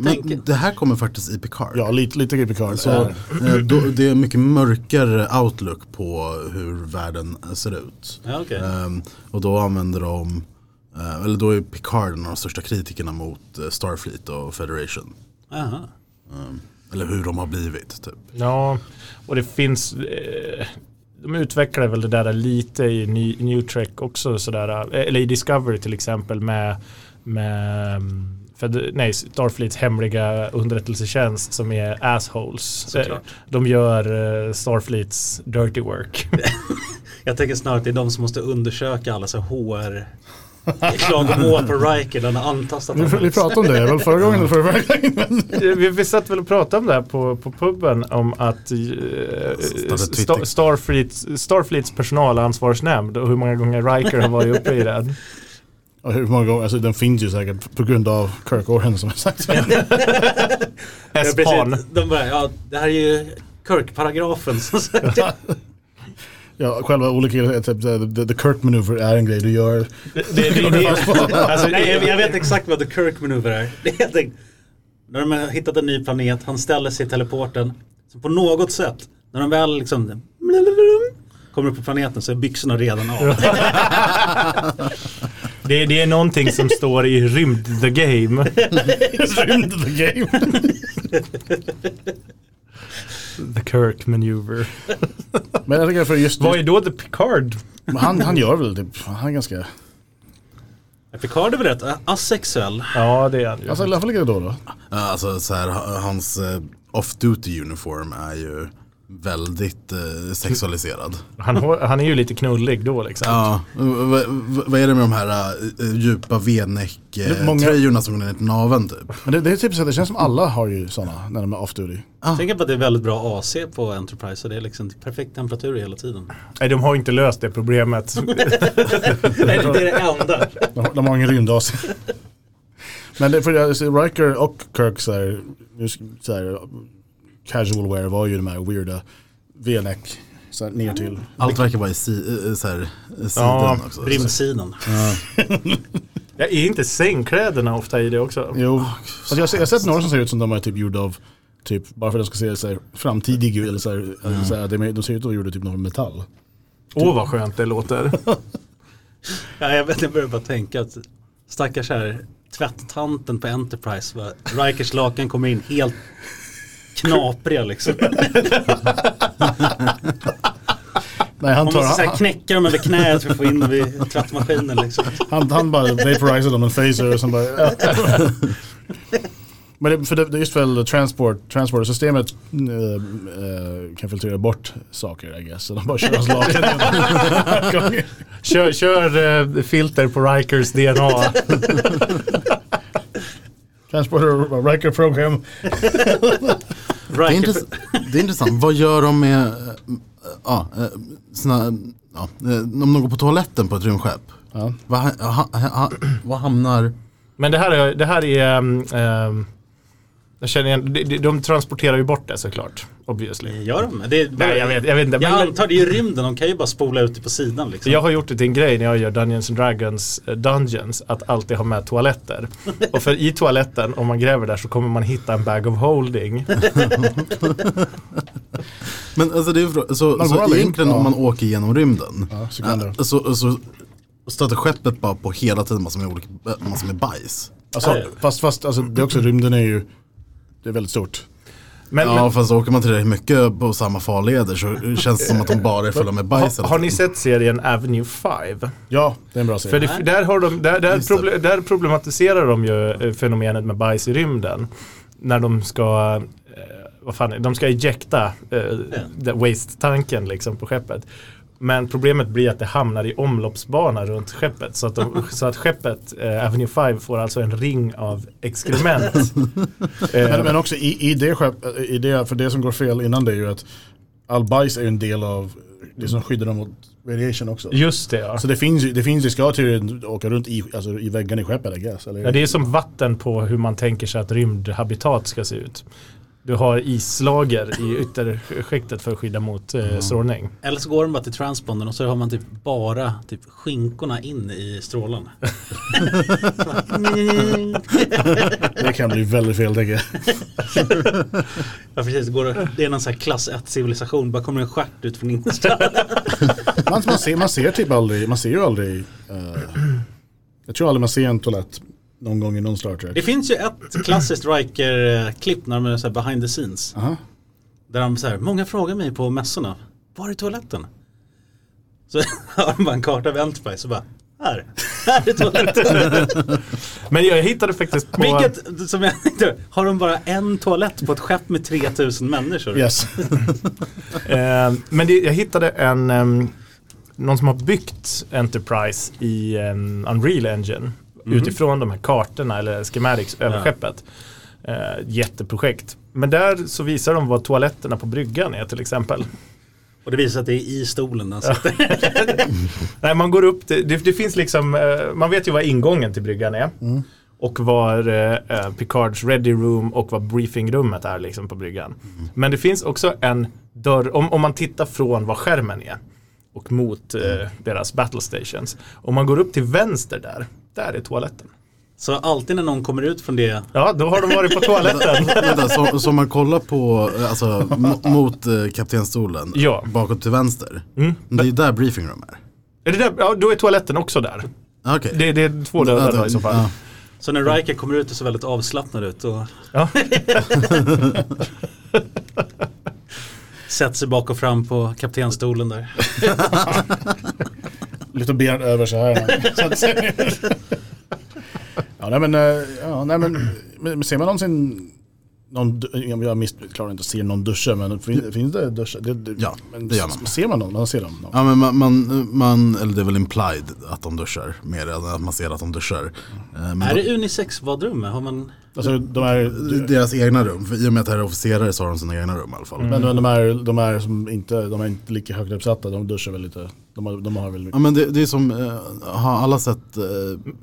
Men det här kommer faktiskt i Picard. Ja, lite, lite i Picard. Så, eh, då, det är mycket mörkare outlook på hur världen ser ut. Ja, okej. Ehm, och då använder de, eh, eller då är Picard en av de största kritikerna mot eh, Starfleet och Federation. Aha. Ehm, eller hur de har blivit typ. Ja, och det finns eh, de utvecklar väl det där lite i New, New Trek också sådär, eh, eller i Discovery till exempel med, med mm, för, nej, Starfleets hemliga underrättelsetjänst som är assholes. Såklart. De gör Starfleets dirty work. Jag tänker snarare att det är de som måste undersöka alla så här HR klagomål på Riker när han antastat Vi, vi pratade om det väl förra gången eller förra gången. men- vi, vi satt väl och pratade om det här på, på puben om att eh, Star, Starfleets, Starfleets personalansvarsnämnd och hur många gånger Riker har varit uppe i den. Ja, hur många gånger, alltså den finns ju säkert på grund av Kirk Oren som har sagt. S-pan. De bara, ja det här är ju Kirk-paragrafen. Ja, själva olika, typ, the, the Kirk maneuver är en grej du gör. Det, det, det, det, alltså, Nej, jag, jag vet exakt vad the Kirk maneuver är. Det är när de har hittat en ny planet, han ställer sig i teleporten. Så på något sätt, när de väl liksom kommer upp på planeten så är byxorna redan av. det, det är någonting som står i rymd the game. Rymd the game. The Kirk maneuver. Men jag tycker för just, Vad är då the Picard? han, han gör väl typ, han är ganska, Picard är väl rätt asexuell? Ja det är han ju. alltså i alla fall lika då då. Alltså så här, ha- hans eh, off-duty uniform är ju väldigt eh, sexualiserad. Han, han är ju lite knullig då liksom. Ja, vad är det med de här eh, djupa många- V-neck-tröjorna som går ner till naveln typ? Men det, det är typ så det känns som alla har ju sådana när de är off duty. Jag tänker på att det är väldigt bra AC på Enterprise så det är liksom perfekt temperatur hela tiden. Nej de har inte löst det problemet. Nej, det är det enda. De, de har ingen rymdas. Men det, för Riker och Kirk så här, så här, casual wear var ju de här weirda V-neck så här, ner till. Allt verkar vara i si, så här, sidan Ja, också. Rymdsidan. Ja, är inte sängkläderna ofta i det också? Jo, alltså jag, har jag har sett några som ser ut som de är typ gjorda av Typ bara för att de ska se så här, framtidig eller så här, eller så här, de, de ser ut att vara gjorda typ någon metall. Åh vad skönt det låter. Ja, jag vet, jag börjar bara tänka att stackars här tvättanten på Enterprise. Va? Rikers lakan kommer in helt knapriga liksom. Nej han Man tar, måste här han, knäcka dem över knät för att få in dem vid tvättmaskinen liksom. han, han bara vaporizar dem med en phaser och sen bara Men det, för det, det är just väl transport, transportersystemet äh, äh, kan filtrera bort saker I guess. Så de bara kör hans lakan Kör, kör eh, filter på Rikers DNA. Transporter Riker program. Det är, intress det är intressant. Vad gör de med eh, ja, eh, såna, ja, eh, om de går på toaletten på ett rymdskepp? Ja. Vad, ha, ha, ha, vad hamnar... Men det här är, det här är um, um, jag känner igen, de, de- de transporterar ju bort det såklart. Obviously. gör de? Det är, Nej jag vet, jag vet inte. Jag Men, antar det är ju rymden, de kan ju bara spola ut det på sidan liksom. jag har gjort det till en grej när jag gör Dungeons and Dragons eh, Dungeons att alltid ha med toaletter. Och för i toaletten, om man gräver där så kommer man hitta en bag of holding. Men alltså det är, så, så in. egentligen Ja. om man åker genom rymden Ja, sekunder. eh, så, så stöter skeppet bara på hela tiden massor med, olika, eh, massor med bajs. Alltså, fast fast alltså, det är också rymden är ju det är väldigt stort. Men, Ja fast åker man tillräckligt mycket på samma farleder så känns det som att de bara är fulla med men, bajs. har, har ni sett serien Avenue 5? Ja, det är en bra För serie. det, där, har de, där, där, Just det. proble, där problematiserar de ju eh, fenomenet med bajs i rymden. När de ska, eh, vad fan, de ska ejecta eh, waste-tanken liksom på skeppet. Men problemet blir att det hamnar i omloppsbana runt skeppet. Så att, de, så att skeppet, eh, Avenue 5, får alltså en ring av exkrement. Eh, Men, men också i, i, det skepp, i det, för det som går fel innan det är ju att all bajs är en del av det som skyddar dem mot radiation också. just det ja. Så det finns ju, det finns ju ska till åka runt i, alltså, i väggarna i skeppet I guess. Eller? ja. Det är som vatten på hur man tänker sig att rymdhabitat ska se ut. Du har islager i ytterskiktet för att skydda mot eh, strålning. Eller så går de bara till transpondern och så har man typ bara typ skinkorna in i strålen. Det kan bli väldigt fel tänker jag. Ja precis, det, går, det är någon sån här klass 1 civilisation, bara kommer en stjärt ut från innersta. Man, man, ser, man ser typ aldrig, man ser ju aldrig, eh, jag tror aldrig man ser en toalett någon gång i någon Star Trek. Det finns ju ett klassiskt Riker-klipp när de är så här behind the scenes. Aha. Där de så här, många frågar mig på mässorna, var är toaletten? Så har de bara en karta av Enterprise och bara, Här, här är toaletten. Men jag hittade faktiskt på... Vilket, som jag har de bara en toalett på ett skepp med 3000 människor? Yes. Eh, men det, jag hittade en, em, någon som har byggt Enterprise i en Unreal Engine utifrån de här kartorna eller schematics över Ja. skeppet. Eh, jätteprojekt. Men där så visar de vad toaletterna på bryggan är till exempel. Och det visar att det är i stolen sitter. Nej, man går upp, det, det, det finns liksom, eh, man vet ju vad ingången till bryggan är. Och var eh, eh, Picards ready room och vad briefingrummet är liksom på bryggan. Men det finns också en dörr, om, om man tittar från vad skärmen är och mot eh, deras battle stations. Om man går upp till vänster där, där är toaletten. Så alltid när någon kommer ut från det, Ja, då har de varit på toaletten. Vänta, så, så man kollar på, alltså mo- mot eh, kaptenstolen, Ja. bakåt till vänster. Mm. Det är ju där briefing room är. Är det där? Ja, då är toaletten också där. Ah, Okej. Det, det är två dörrar då i så fall. Ja. så när Riker kommer ut och ser väldigt avslappnad ut och Ja. sätter sig bak och fram på kaptenstolen där. Lite ben över så här. Så att ja, nej men, eh, ja, nej, men, men ser man någonsin någon, jag miss, klarar inte att se någon duscha men fin, finns det duschar? Det, det, Ja, men det gör man. Ser man någon? Man ser dem? Ja men man, man, man, eller det är väl implied att de duschar mer än att man ser att de duschar. Eh, Men Är de, det unisex badrum? Har man... Alltså, de är, deras egna rum, för i och med att det här är officerare så har de sina egna rum i alla fall. Men de är, de är som inte, de är inte lika högt uppsatta, de duschar väl lite. De har, de har väl Ja men det, det är som, eh, har alla sett, eh,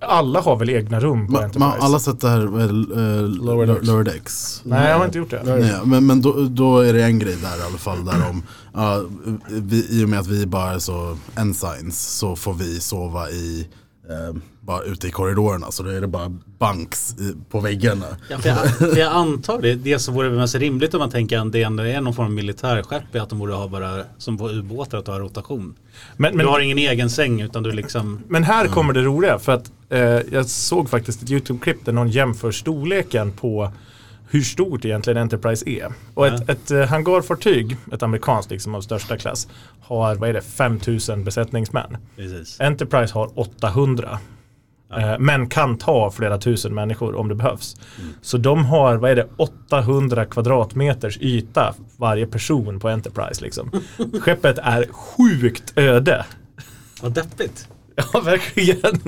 Alla har väl egna rum på ma, Enterprise? ma, alla sett det här, det, eh, Lower Decks. Lower Decks? Nej, jag har inte gjort det. Nej. Men men då, då är det en grej där i alla fall där de, ja, vi, i och med att vi bara är så ensigns så får vi sova i, eh, bara ute i korridorerna så då är det bara banks i, på väggarna. Ja, för, jag, för jag antar det, det som vore mest rimligt om man tänker att det ändå är någon form av militärskepp är att de borde ha bara, som på ubåtar, att ha rotation. Men, men, Du har ingen egen säng utan du liksom, men här kommer det roliga för att eh, jag såg faktiskt ett YouTube-klipp där någon jämför storleken på hur stort egentligen Enterprise är. Och ett, Ja. ett eh, hangarfartyg, ett amerikanskt liksom av största klass, har vad är det, 5000 besättningsmän. precis. Enterprise har 800. Eh, men kan ta flera tusen människor om det behövs. Så de har, vad är det, 800 kvadratmeters yta varje person på Enterprise. Liksom. Skeppet är sjukt öde. Vad deppigt. Ja, verkligen.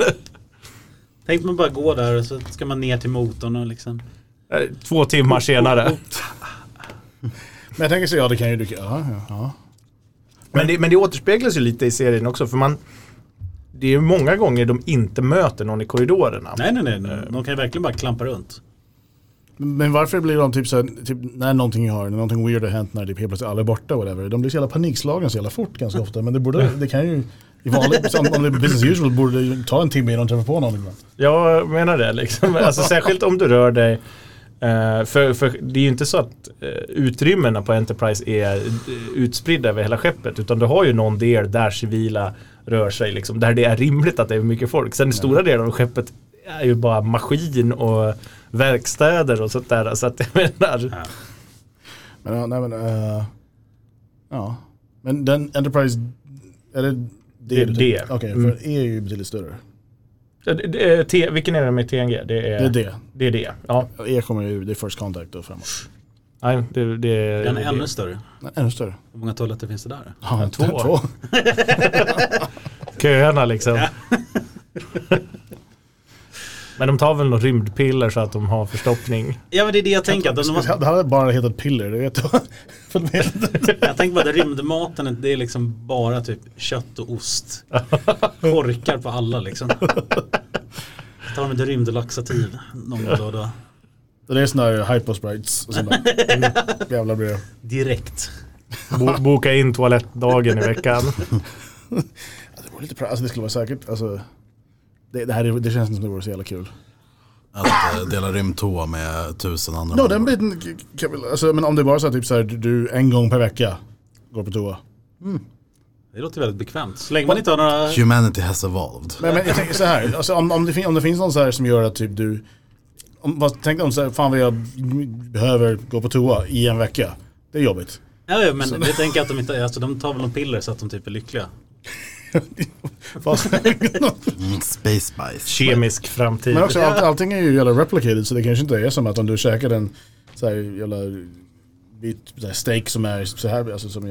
Tänk man bara gå där och så ska man ner till motorn och liksom. Eh, Två timmar senare. Men jag tänker så, ja det kan ju, du, ja, ja, ja. Men det, men det återspeglas ju lite i serien också. För man, det är ju många gånger de inte möter någon i korridorerna. Nej, nej, nej. De kan ju verkligen bara klampa runt. Men varför blir de typ så här, typ, när någonting har, när någonting weird har hänt när typ helt plötsligt alla är borta whatever. De blir så jävla panikslagna så jävla fort ganska ofta. Men det borde, det kan ju, i vanligt, om det är business usual borde det ju ta en timme innan de träffar på någon ibland. Jag menar det liksom. Alltså, särskilt om du rör dig. Eh, för, för det är ju inte så att uh, utrymmena på Enterprise är eh, utspridda över hela skeppet. Utan du har ju någon del där civila rör sig. Liksom, där det är rimligt att det är mycket folk. Sen stora delar av skeppet är ju bara maskin och verkstäder och sånt där. Så att jag menar. Men ja, nej men, ja. Men den Enterprise, är det Det D. tänker? Okej, Mm. för E är ju betydligt större. Det, det, är T, vilken är det med TNG? Det är Det är D. Det är det. Ja. E kommer ju, det är first contact och framåt. Nej, det, det, Den det, är ännu större. Nej, ännu större. Hur många toaletter finns det där? Ja, två. Köerna liksom. Men de tar väl något rymdpiller så att de har förstoppning. Ja men det är det jag tänker. Att de måste, Det hade bara hetat piller, det vet du. Jag tänker bara att rymdmaten det är liksom bara typ kött och ost. Korkar på alla liksom. Tar de ett rymdlaxativ någon gång då och då. det är sådana här hyposprites och sådär. Mm, Jävlar blir det. Direkt. Bo, boka in toalettdagen i veckan. Det vore lite alltså det skulle vara säkert, alltså. Det, det här är, det känns som det vore så jävla kul. Att eh, dela rymdtoa med tusen andra Ja, den biten kan väl, alltså, men om det bara så här, typ så här, du en gång per vecka går på toa. Det låter väldigt bekvämt. Så länge man inte har några... Humanity has evolved. Men, men jag tänker så här, alltså, om, om, det om det finns någon så här som gör att typ du, om, vad, tänk om så här, fan vad jag behöver gå på toa i en vecka. Det är jobbigt. Ja, men jag tänker att de inte, alltså de tar väl någon piller så att de typ är lyckliga. Mm, space spice. Kemisk framtid. men också all, allting är ju jävla replicated så det kanske inte är som att om du käkar en så här jävla bit så här steak som är så här, alltså som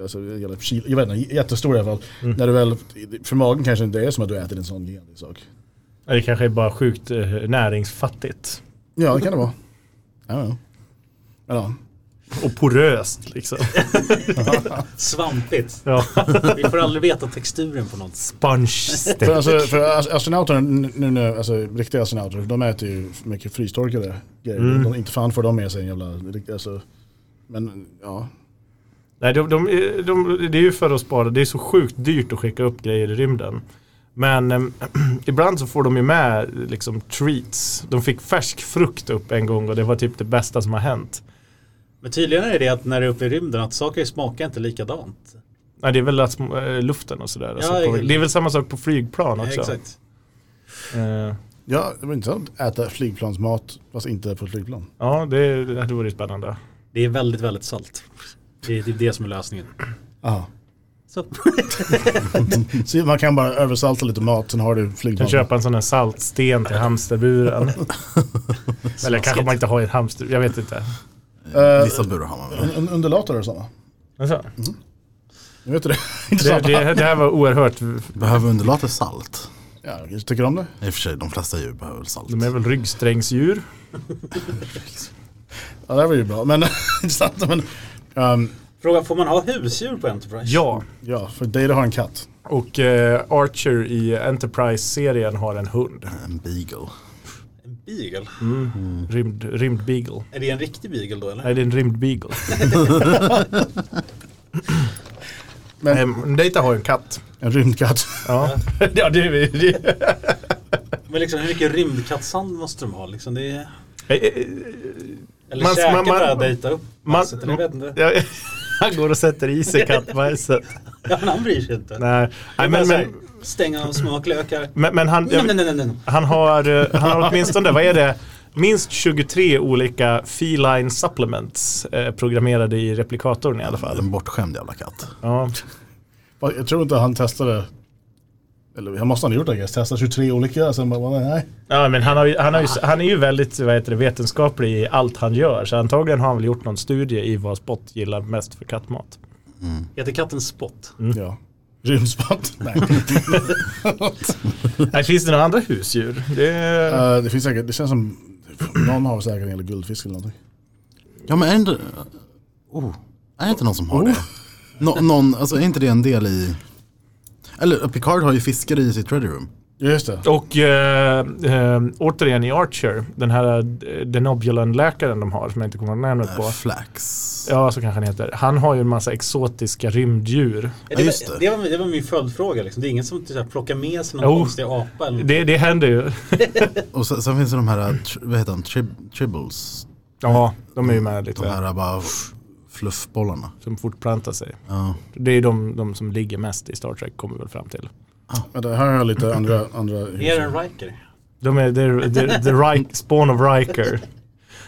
alltså, jävla, jag vet inte, jättestor i alla fall. När du väl, för magen kanske inte är som att du äter en sån gigantisk sak. Det kanske är bara sjukt eh, näringsfattigt. Ja det kan det vara. I don't know. Men ja. Och poröst liksom. Svampigt. Ja. Vi får aldrig veta texturen på något. Sponge För, alltså, för as- astronauter, nu, nu, alltså riktiga astronauter, de äter ju mycket frystorkade grejer. Mm. De, inte fan får de med sig en jävla, alltså, men ja. Nej, de, de, de, det är ju för att spara. Det är så sjukt dyrt att skicka upp grejer i rymden. Men em, ibland så får de ju med liksom treats. De fick färsk frukt upp en gång och det var typ det bästa som har hänt. Men tydligen är det att när det är uppe i rymden att saker smakar inte likadant. Nej, det är väl att, äh, luften och sådär. Alltså, Ja, på, det- är väl samma sak på flygplan också. Exakt. Eh, Ja, det var intressant att äta flygplansmat fast inte på flygplan. ja, det, det hade varit spännande. Det är väldigt, väldigt salt. Det är det, är det som är lösningen. Aha. Så. Så man kan bara översalta lite mat, sen har du Du kan flygplan. köpa en sån här saltsten till hamsterburen. Eller kanske man inte har i en hamster, jag vet inte. Eh, Vissa burar har man väl. Un- Undulater och sådana. Alltså, Jag vet du det? det, Intressant. det, det här var oerhört, Behöver undulater salt? Ja, jag tycker du om det? I och för sig, de flesta djur behöver salt. de är väl ryggsträngsdjur. Ja, det här var ju bra. Men intressant. Men, ehm, Fråga, får man ha husdjur på Enterprise? Ja, ja, för Data har en katt. och eh, Archer i Enterprise-serien har en hund. En beagle. Beagle? Rymd, rymd beagle. Är det en riktig beagle då eller? Nej, det är en rymd beagle. Men- Men Data har en katt. En rymdkatt. Ja, ja det, är- det, Men liksom hur mycket rymdkattsand måste de ha liksom? Det är... är- Eller Man- käkar man- man- bara dejta upp man- jag vet inte. Ja, han går och sätter i sig kattbajset. Ja men han bryr sig inte. Nej, men, men, Stänga av smaklökar. men, men han, Nej, nej, nej, han, har, eh, han har åtminstone, vad är det, minst 23 olika feline supplements eh, programmerade i replikatorn i alla fall. En bortskämd jävla katt. Ja, Jag tror inte han testade, eller han måste ha gjort det, testa 23 olika, sen bara, nej. ja men han, har, han, har ju, han är ju väldigt vad heter det, vetenskaplig i allt han gör. Så antagligen har han väl gjort någon studie i vad Spot gillar mest för kattmat. Heter katten Spot? Ja. Rymdspott? Nej. Nej, finns det några andra husdjur? Det, Eh, det finns säkert, det känns som, någon har säkert en guldfisk eller någonting. Ja men är det inte, oh, är det inte någon som har det? Nå, någon, alltså är inte det en del i, eller Picard har ju fiskare i sitt ready room. Just det. Och eh, eh, återigen i Archer, den här eh, Denobulan-läkaren de har som jag inte kommer ihåg namnet på. Äh, Flax. Ja, så kanske han heter. Han har ju en massa exotiska rymddjur. Ja, just var, det. det, var, det var min följdfråga liksom. Det är ingen som typ, så här, plockar med sig någon Jo. konstig apa eller Det, det händer ju. Och sen, sen finns det de här, vad heter de, Trib, tribbles. Ja, de är ju med De lite. här bara fluffbollarna. Som fortplantar sig. Ja. Det är de, de som ligger mest i Star Trek kommer vi väl fram till. Vänta, här har jag lite andra, andra Är det en Riker? De är the, the, the Rik- spawn of Riker.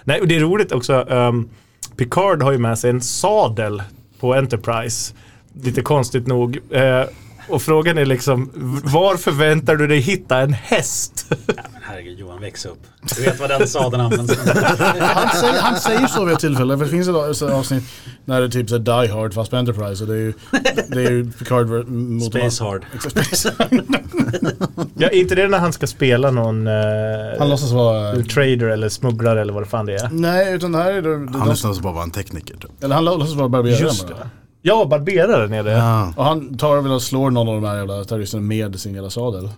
Nej, och det är roligt också. Um, Picard har ju med sig en sadel på Enterprise. Lite konstigt nog. Eh, och frågan är liksom, var förväntar du dig hitta en häst? Ja, men herregud Johan, väx upp. Du vet vad den sadeln används han, säger, han säger så vid ett tillfälle, för det finns ett avsnitt när det är typ så Die Hard fast på Enterprise och det är ju, det är ju Picard mot Space hard. Ja, inte det när han ska spela någon eh, Han låtsas vara... trader eller smugglare eller vad det fan det är. Nej, utan det här är det, det, Han låtsas bara vara en tekniker typ. Eller han låtsas vara barberare Just bara. det. Ja, barberaren är det. Ja. Och han tar väl och slår någon av de här jävla terroristerna med sin jävla sadel.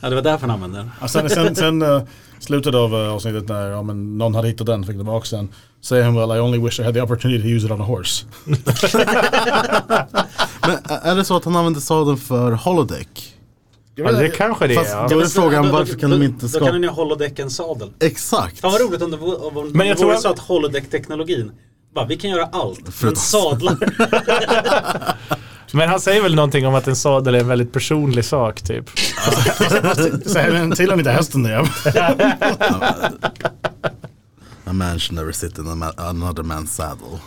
Ja, det var därför han använde den. Och sen, sen, sen uh, slutet av uh, avsnittet när ja, men någon hade hittat den, fick tillbaka den. Säger han väl I only wish I had the opportunity to use it on a horse. Men är det så att han använder sadeln för holodeck? Ja, det kanske det är. Fast Ja. då är frågan Då- varför kan då, de inte Då skapa... kan den ju holodeck en sadel. Exakt! Fan vad roligt om det vore, om Men jag det tror vore att- så att holodeck-teknologin bara, vi kan göra allt, men sadlar. Men han säger väl någonting om att en sadel är en väldigt personlig sak typ. Säger till om inte hästen det. A man should never sit in another man's saddle.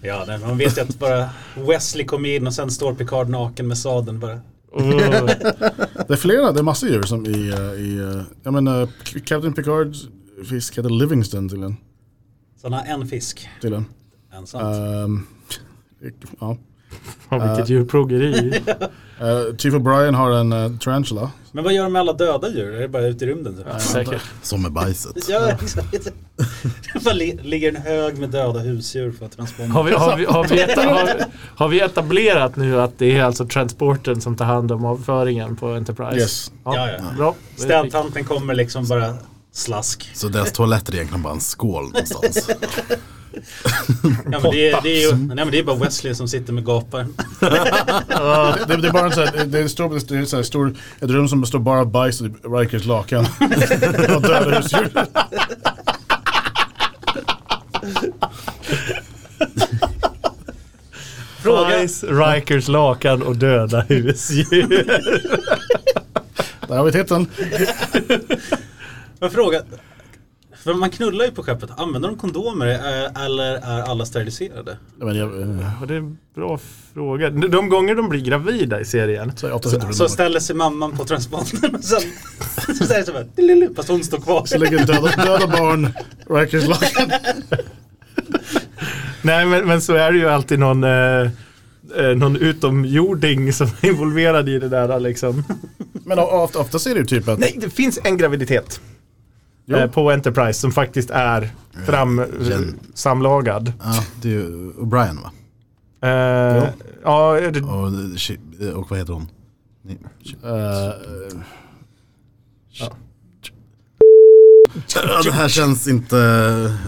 Ja, nej, man vet ju att bara Wesley kom in och sen står Picard naken med sadeln bara. Och, Det är flera, det är massor djur som i, eh, i eh, jag menar Captain Picards fisk heter Livingston tydligen. Så han har en fisk. tydligen. Ensamt. Um, ja. och vilket djurplågeri. Uh, Chief O'Brien har en uh, tarantula. Men vad gör de med alla döda djur? Är det bara ute i rymden? Typ? Säkert. Som med bajset. Ja, exakt. Det ligger en hög med döda husdjur för transponder. Har vi, har, vi, har, vi har, har vi etablerat nu att det är alltså transporten som tar hand om avföringen på Enterprise? Yes. Ja, ja. Bra. Städtanten kommer liksom bara slask. Så deras toaletter är egentligen bara en skål någonstans. Ja, men det, är, det, är ju, nej, men det är bara Wesley som sitter med gapar. Det, det är bara en sån här, det är en stor, det är sån här stor, ett rum som består bara av bajs och Rikers lakan. och döda husdjur. Fråga, Bajs, Rikers lakan och döda husdjur. Där har vi titeln. Men fråga. För man knullar ju på skeppet. Använder de kondomer eller är alla steriliserade? Menar, jag, eh, Ja, det är en bra fråga. De gånger de blir gravida i serien. så sitter Så ställer sig mamman på transpondern och sen så säger så här, "Lillilu", fast hon står kvar. Så ligger döda, döda barn, Rikers lakan. Nej men, men så är det ju alltid någon, eh, eh, någon utomjording som är involverad i det där liksom. Men ofta, ofta ser det ju typ att... Nej, det finns en graviditet. Jo. Eh, på Enterprise som faktiskt är fram, Gen- samlagad. Ja, det är ju O'Brien va? Eh, ja, det, Och, och vad heter hon? Ni- shit. eh, Ja, det här känns inte...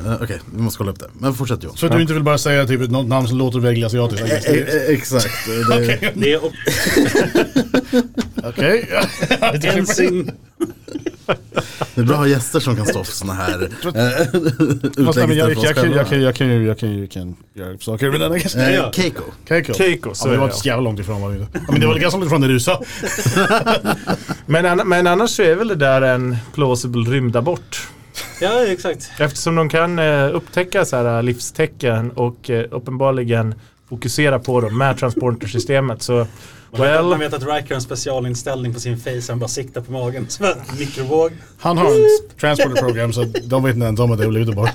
eh, Okej, vi måste kolla upp det. Men fortsätt John. så att du inte vill bara säga typ ett något namn som låter väldigt asiatiskt. Eh, eh, Exakt. Det, Det är Okej. Ensign. det är bra att ha gäster som kan stå för sådana här eh, Fast, nej, utlägg men jag, kan, ju göra saker med den. I guess. Eh, Ja. Keiko. Keiko. Keiko, Ja, så men det är var det. inte så jävla långt ifrån var. Ja, men det var ganska långt ifrån det du sa. men, an, men annars så är väl det där en plausible rymdabort. Ja, exakt. Eftersom de kan eh, upptäcka så här, livstecken och eh, uppenbarligen fokusera på dem med transportersystemet så Man vet, att- man well, vet att Riker har en specialinställning på sin face, han bara siktar på magen. Så mikrovåg. Han har en transporter program så de vet inte ens om att det är bara.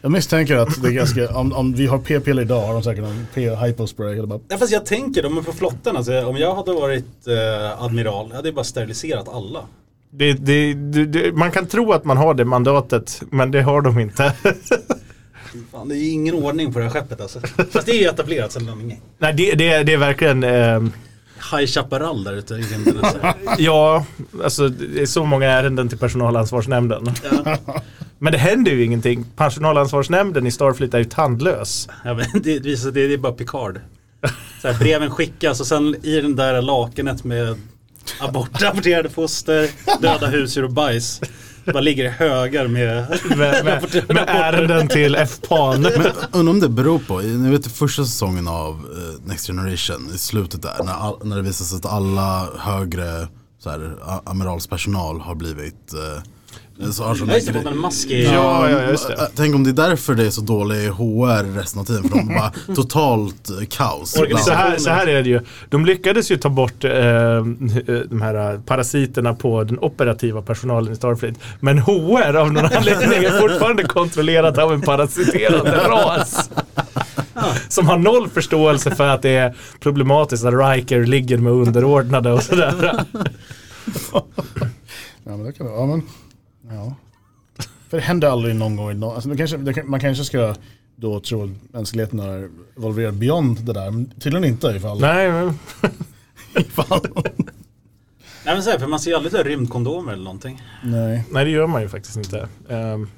Jag misstänker att det är ganska, om, om vi har p-piller idag har de säkert någon p-hypospray eller bara Ja, fast jag tänker, de är på flottan. Alltså, om jag hade varit eh, admiral, jag hade ju bara steriliserat alla. Det, det, det, det, man kan tro att man har det mandatet men det har de inte. Fan, det är ingen ordning på det här skeppet alltså. Fast det är ju etablerat sedan länge. Nej det, det, det är verkligen eh, High Chaparral där ute i rymden. Alltså. Ja, alltså det är så många ärenden till personalansvarsnämnden. Ja. Men det händer ju ingenting. Personalansvarsnämnden i Starfleet är ju tandlös. Ja, men det, det, det är bara Picard. Så här, breven skickas och sen i den där lakanet med abortrapporterade foster, döda husdjur och bajs. Bara ligger i högar med... Med, med, med ärenden till FPAN. Men undrar om det beror på, ni vet första säsongen av eh, Next Generation, i slutet där, när, all, när det visar sig att alla högre så här, amiralspersonal har blivit eh, så har såna Ja, en mask i... Ja, ja, just det. Tänk om det är därför det är så dålig HR resten av tiden, för de är bara totalt eh, kaos. Så här, så här är det ju. De lyckades ju ta bort eh, de här parasiterna på den operativa personalen i Starfleet. Men HR av någon anledning är fortfarande kontrollerat av en parasiterande ras. Som har noll förståelse för att det är problematiskt att Riker ligger med underordnade och sådär. Ja men det kan det ja men, ja. För det händer aldrig någon gång, alltså, det kanske, det, man kanske ska då tro att mänskligheten är evolverad beyond det där, men tydligen inte ifall. Nej, men, ifall. Nej men så här, för man ser ju aldrig så här rymdkondomer eller någonting. Nej. nej, det gör man ju faktiskt inte. Ehm,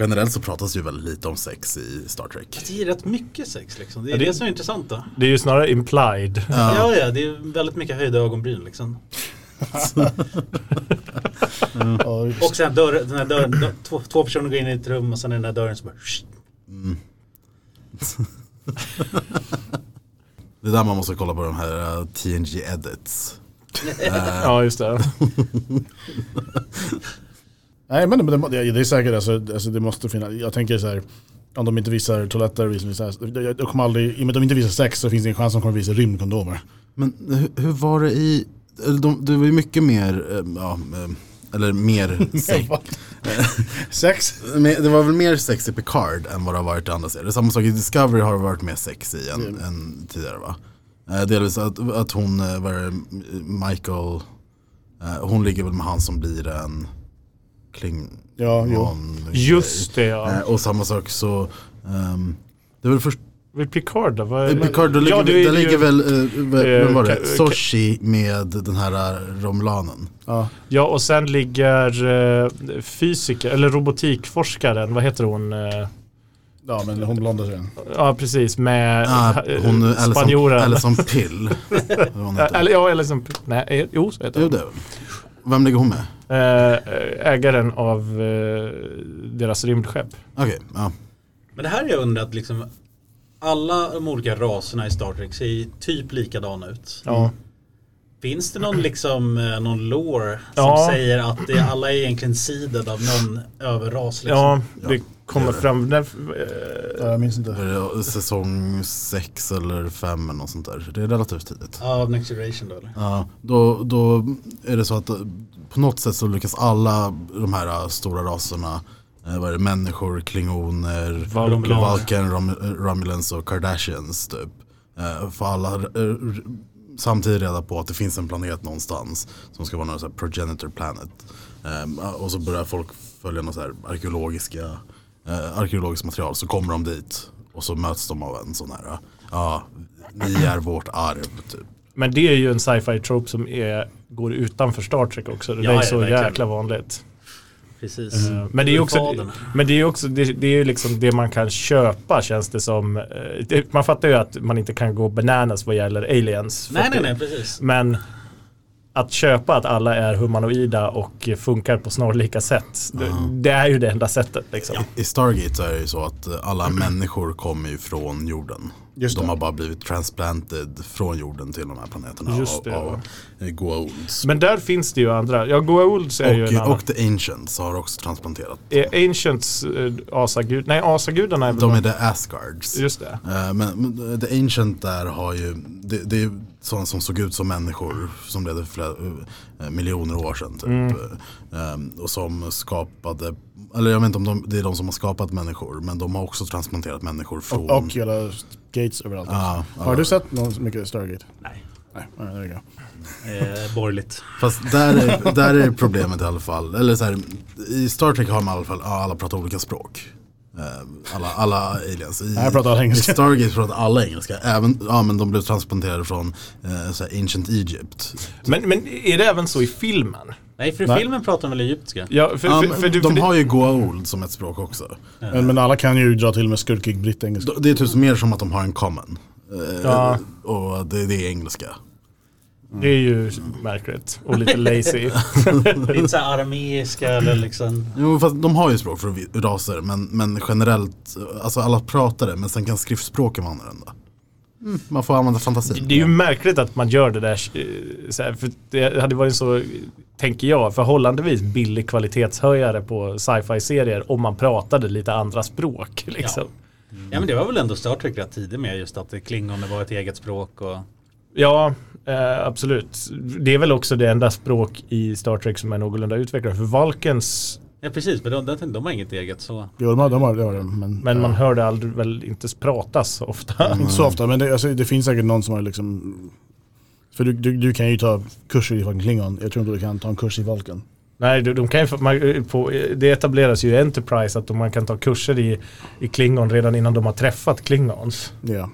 Generellt så pratas ju väldigt lite om sex i Star Trek. Det är rätt mycket sex liksom. Det är Ja, det- det som är intressant då. det är ju snarare implied. Ja, ja, det är väldigt mycket höjda ögonbryn liksom. Ja, Och sen dörr, den här dörren, dörr, två, två personer går in i ett rum och sen är den där dörren så bara... Shh. Det är där man måste kolla på de här eh, TNG edits. Ja, just det. Nej men det, det, det är säkert, alltså, alltså, det måste finnas, jag tänker så här, om de inte visar toaletter, visar, visar, jag kommer aldrig, i och med att de inte visar sex så finns det en chans att de kommer visa rymdkondomer. Men hur, hur var det i, de, det var ju mycket mer, eh, ja, eh, eller mer sex. sex? Det var väl mer sex i Picard än vad det har varit i andra serier. Samma sak i Discovery har det varit mer sex i än, Mm. än tidigare va? Eh, Delvis att, att hon, vad är det, Michael, hon ligger väl med han som blir en Kling... Ja, jo. Just det ja. Och samma sak så, ehm, det är väl först, Picard då? Vad- Picard då ligger, ja, det är där ju- ligger väl, eh, vad eh, vem var det? Soshi med den här eh, Romulanen. Ja. Ja, och sen ligger uh, fysiker, eller robotikforskaren, vad heter hon? Eh, ja men hon blonda tjejen. ja, precis, med Ah, eh, hon spanjoren. Pill. Hon Ja, heter. Eller, ja, eller som, nej, eh, jo, så heter Jo hon. är. Vem ligger hon med? Eh, ägaren av eh, deras rymdskepp. Okej, ja. Men det här har jag undrat liksom alla de olika raserna i Star Trek ser typ likadana ut. Ja. Finns det någon liksom eh, någon lore som Ja. säger att det, alla är egentligen sided av någon överras liksom? Ja, det Ja, kommer fram. När, eh, Ja, jag minns inte. Är det säsong 6 eller 5 eller något sånt där. Det är relativt tidigt. Av Next Generation då eller? Ja, då, då är det så att eh, på något sätt så lyckas alla de här eh, stora raserna vad är det, människor, klingoner, Vulcan. Vulcan, Rom, Romulans och Kardashians typ. Eh, För alla eh, samtidigt reda på att det finns en planet någonstans som ska vara någon här progenitor planet. Eh, Och så börjar folk följa någon så här arkeologiska, eh, arkeologiskt material så kommer de dit och så möts de av en sån här, ja, ni är vårt arv typ. men det är ju en sci-fi trope som är, går utanför Star Trek också. Det Ja, är så verkligen. jäkla vanligt. Precis. Eh, Men det är ju också, men det är också det, det är ju liksom det man kan köpa känns det som. Eh, Det, man fattar ju att man inte kan gå bananas vad gäller aliens. Nej nej nej precis. Men att köpa att alla är humanoida och funkar på snarlika sätt. Det, det är ju det enda sättet liksom. I Stargate så är det ju så att alla människor kommer ju från jorden. Just de det. har bara blivit transplanted från jorden till de här planeterna Just av, av eh, Goa'ulds. Men där finns det ju andra. Ja, Goa'ulds är ju en Och, annan. och The Ancients har också transplanterat. Är Ancients äh, asagud? Nej, asagudarna är väl De är The Asgards. Just det. Eh, Men, men The Ancient där har ju, det, det är sådana som såg ut som människor som levde för flera, eh, miljoner år sedan. Typ. Mm. Eh, Och som skapade, eller jag vet inte om de, det är de som har skapat människor, men de har också transplanterat människor från... Och, och hela gates överallt. Ja, Har ja. du sett någon så mycket Stargate? Nej. Nej, där. Eh, borgerligt. Fast där är, där är problemet i alla fall. Eller så här, I Star Trek har man i alla fall, alla pratar olika språk. Eh, Alla, alla aliens. I, Här pratar alla engelska. I Stargate pratar alla engelska. Även, ja men de blev transplanterade från eh, så här, Ancient Egypt. Men, men är det även så i filmen? Nej för i Nej. filmen pratar de väl egyptiska? Ja, för, för, för, de för det- har ju Goa'uld som ett språk också. Men, men alla kan ju dra till med skurkig brittengelska. Det är typ mer som att de har en common. Eh, Ja. Och det, det är engelska. det är ju märkligt och lite lazy. Det är inte så här arameiska eller liksom Jo fast de har ju språk för raser men, men generellt, alltså alla pratar det men sen kan skriftspråken vara annorlunda. Mm, man får använda fantasin. Det är ju märkligt att man gör det där. eh, Så här, för det hade varit så, tänker jag, förhållandevis billig kvalitetshöjare på sci-fi-serier om man pratade lite andra språk. Liksom. Ja men det var väl ändå Star Trek rätt tidigt med just att klingon var ett eget språk och Ja, eh, absolut. Det är väl också det enda språk i Star Trek som är någorlunda utvecklat. För Valkens, Ja precis, men de, de, de har inget eget så. Jo, de har, de har, det har de. Men, men man ja. hörde aldrig väl inte pratas så ofta. Inte så ofta, men det, alltså, det finns säkert någon som har liksom... För du, du, du kan ju ta kurser i fucking Klingon. Jag tror inte du kan ta en kurs i Valken. Nej, de, de kan ju, man, på, det etableras ju i Enterprise att man kan ta kurser i, i Klingon redan innan de har träffat Klingons. Ja.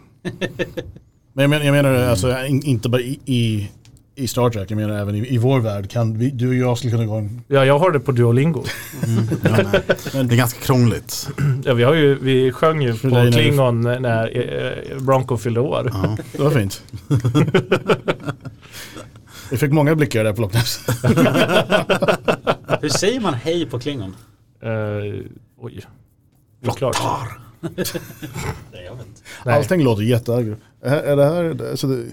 men jag menar, jag menar alltså, in, inte bara i, i, i Star Trek, jag menar även i, i vår värld. Kan vi, du och jag skulle kunna gå en... Ja, jag har det på Duolingo. Ja, nej. det är ganska krångligt. Ja, vi, har ju, vi sjöng ju på när du- Klingon när eh, Bronco fyllde år. Ja. Det var fint. Vi fick många blickar där på Loch Ness. Hur säger man hej på klingon? Eh, oj. Oklart. Nej, jag vet inte. Nej. Allting låter jätteaggressivt. Är, är det här, alltså det,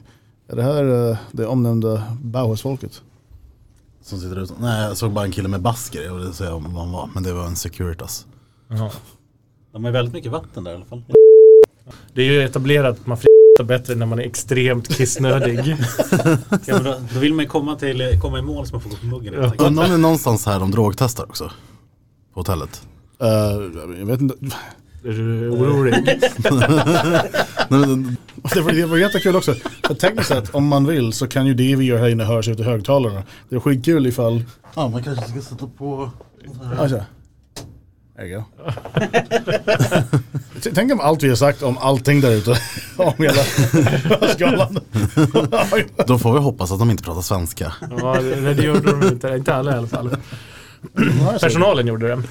är det, här eh, det omnämnda Bauhaus-folket? Som sitter ute. Nej, jag såg bara en kille med basker. Jag ville säga om han var. Men det var en Securitas. Jaha. De har väldigt mycket vatten där i alla fall. Det är ju etablerat att man f***ar bättre när man är extremt kissnödig. Ja, då, då vill man ju komma, till, komma i mål så man får gå på muggen. enkelt. Undrar om det är någonstans här de drogtestar också. På hotellet. Eh, jag vet inte. är du orolig? Det var, det var jättekul också. För tekniskt sett, om man vill så kan ju det vi gör här inne höras ut i högtalarna. Det är skitkul ifall... ja, man kanske ska sätta på... Alltså. There you go. T- Tänk om allt vi har sagt om allting där ute. om hela skalan. Då får vi hoppas att de inte pratar svenska. Ja, det, det gjorde de inte. Inte alla i alla fall. Personalen gjorde det.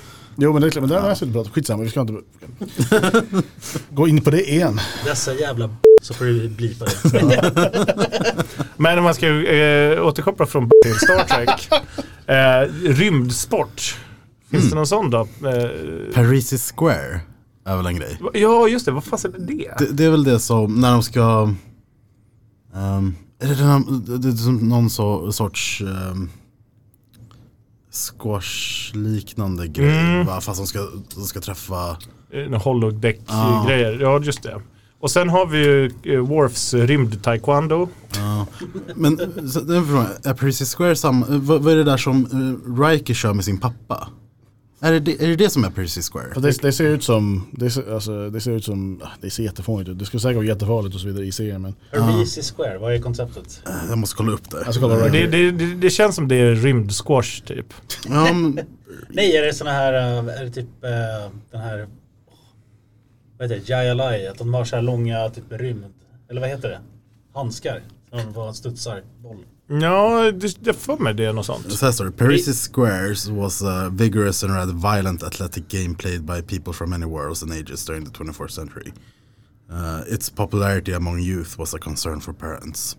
Jo men det är klart, men det här ska vi inte prata. Skitsamma, vi ska inte gå in på det igen. Dessa jävla b- så får du blipa det. Men om man ska eh, återkoppla från till Star Trek. Eh, rymdsport. Finns det någon sån då? Eh, Parisi Square är väl en grej. ja, just det. Vad fasen är det? Det, det är väl det som när de ska... ehm, är det, den här, det är som någon så, sorts um, squash-liknande grej Mm. va? Fast de ska, de ska träffa... Eh, Holodeck-grejer. Ja, just det. Och sen har vi ju eh, Worfs rymd-taekwondo. Ja. Men så, det är Parisi Square samma, vad, vad är det där som uh, Riker kör med sin pappa? Är det är det, det som är Parisi Square? För det, det ser ut som, det ser, alltså, det ser ut som, ah, det ser jättefånigt ut. Det skulle säkert vara jättefarligt och så vidare i serien men. Parisi Square, vad är konceptet? Eh, Jag måste kolla upp det. Kolla Det, Riker. det, det, det känns som det är rymdsquash typ. Men, Nej, är det såna här, äh, är det typ den här, vad heter det, Jayalai, att de har så här långa typ rymd, eller vad heter det? Handskar, som de studsar, boll. Ja, det, jag får mig det något sånt. Så här står det, Parisi Squares was a vigorous and rather violent athletic game played by people from many worlds and ages during the 24th century. Uh, its popularity among youth was a concern for parents.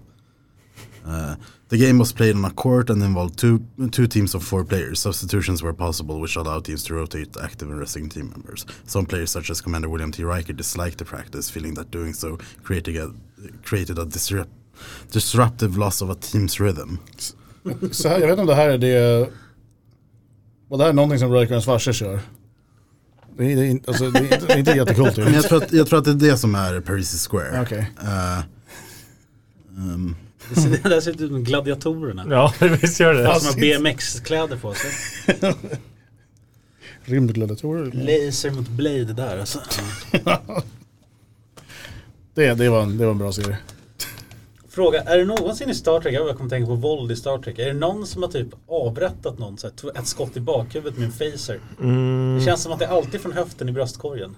Uh, the game was played on a court and involved two, two teams of four players. Substitutions were possible, which allowed teams to rotate active and resting team members. Some players, such as Commander William T. Riker, disliked the practice, feeling that doing so created a, created a disrupt, disruptive loss of a team's rhythm. Så här, jag vet inte om det här är det, vad det här är någonting som och hans farsa kör. Det är, det är, inte- alltså, det är inte, det är inte jättecoolt Men jag tror, att, jag tror att det är det som är Parisi Square. Okej. Eh, ehm, Det ser, det ser ut som gladiatorerna. Ja, visst gör det. Som har BMX-kläder på sig. Rymdgladiatorer. Laser mot blade där alltså. Det, det, var en, det var en bra serie. Fråga, är det någonsin i Star Trek, jag kommer tänka på våld i Star Trek, är det någon som har typ avrättat någon, så här, ett skott i bakhuvudet med en phaser? Mm, Det känns som att det är alltid från höften i bröstkorgen.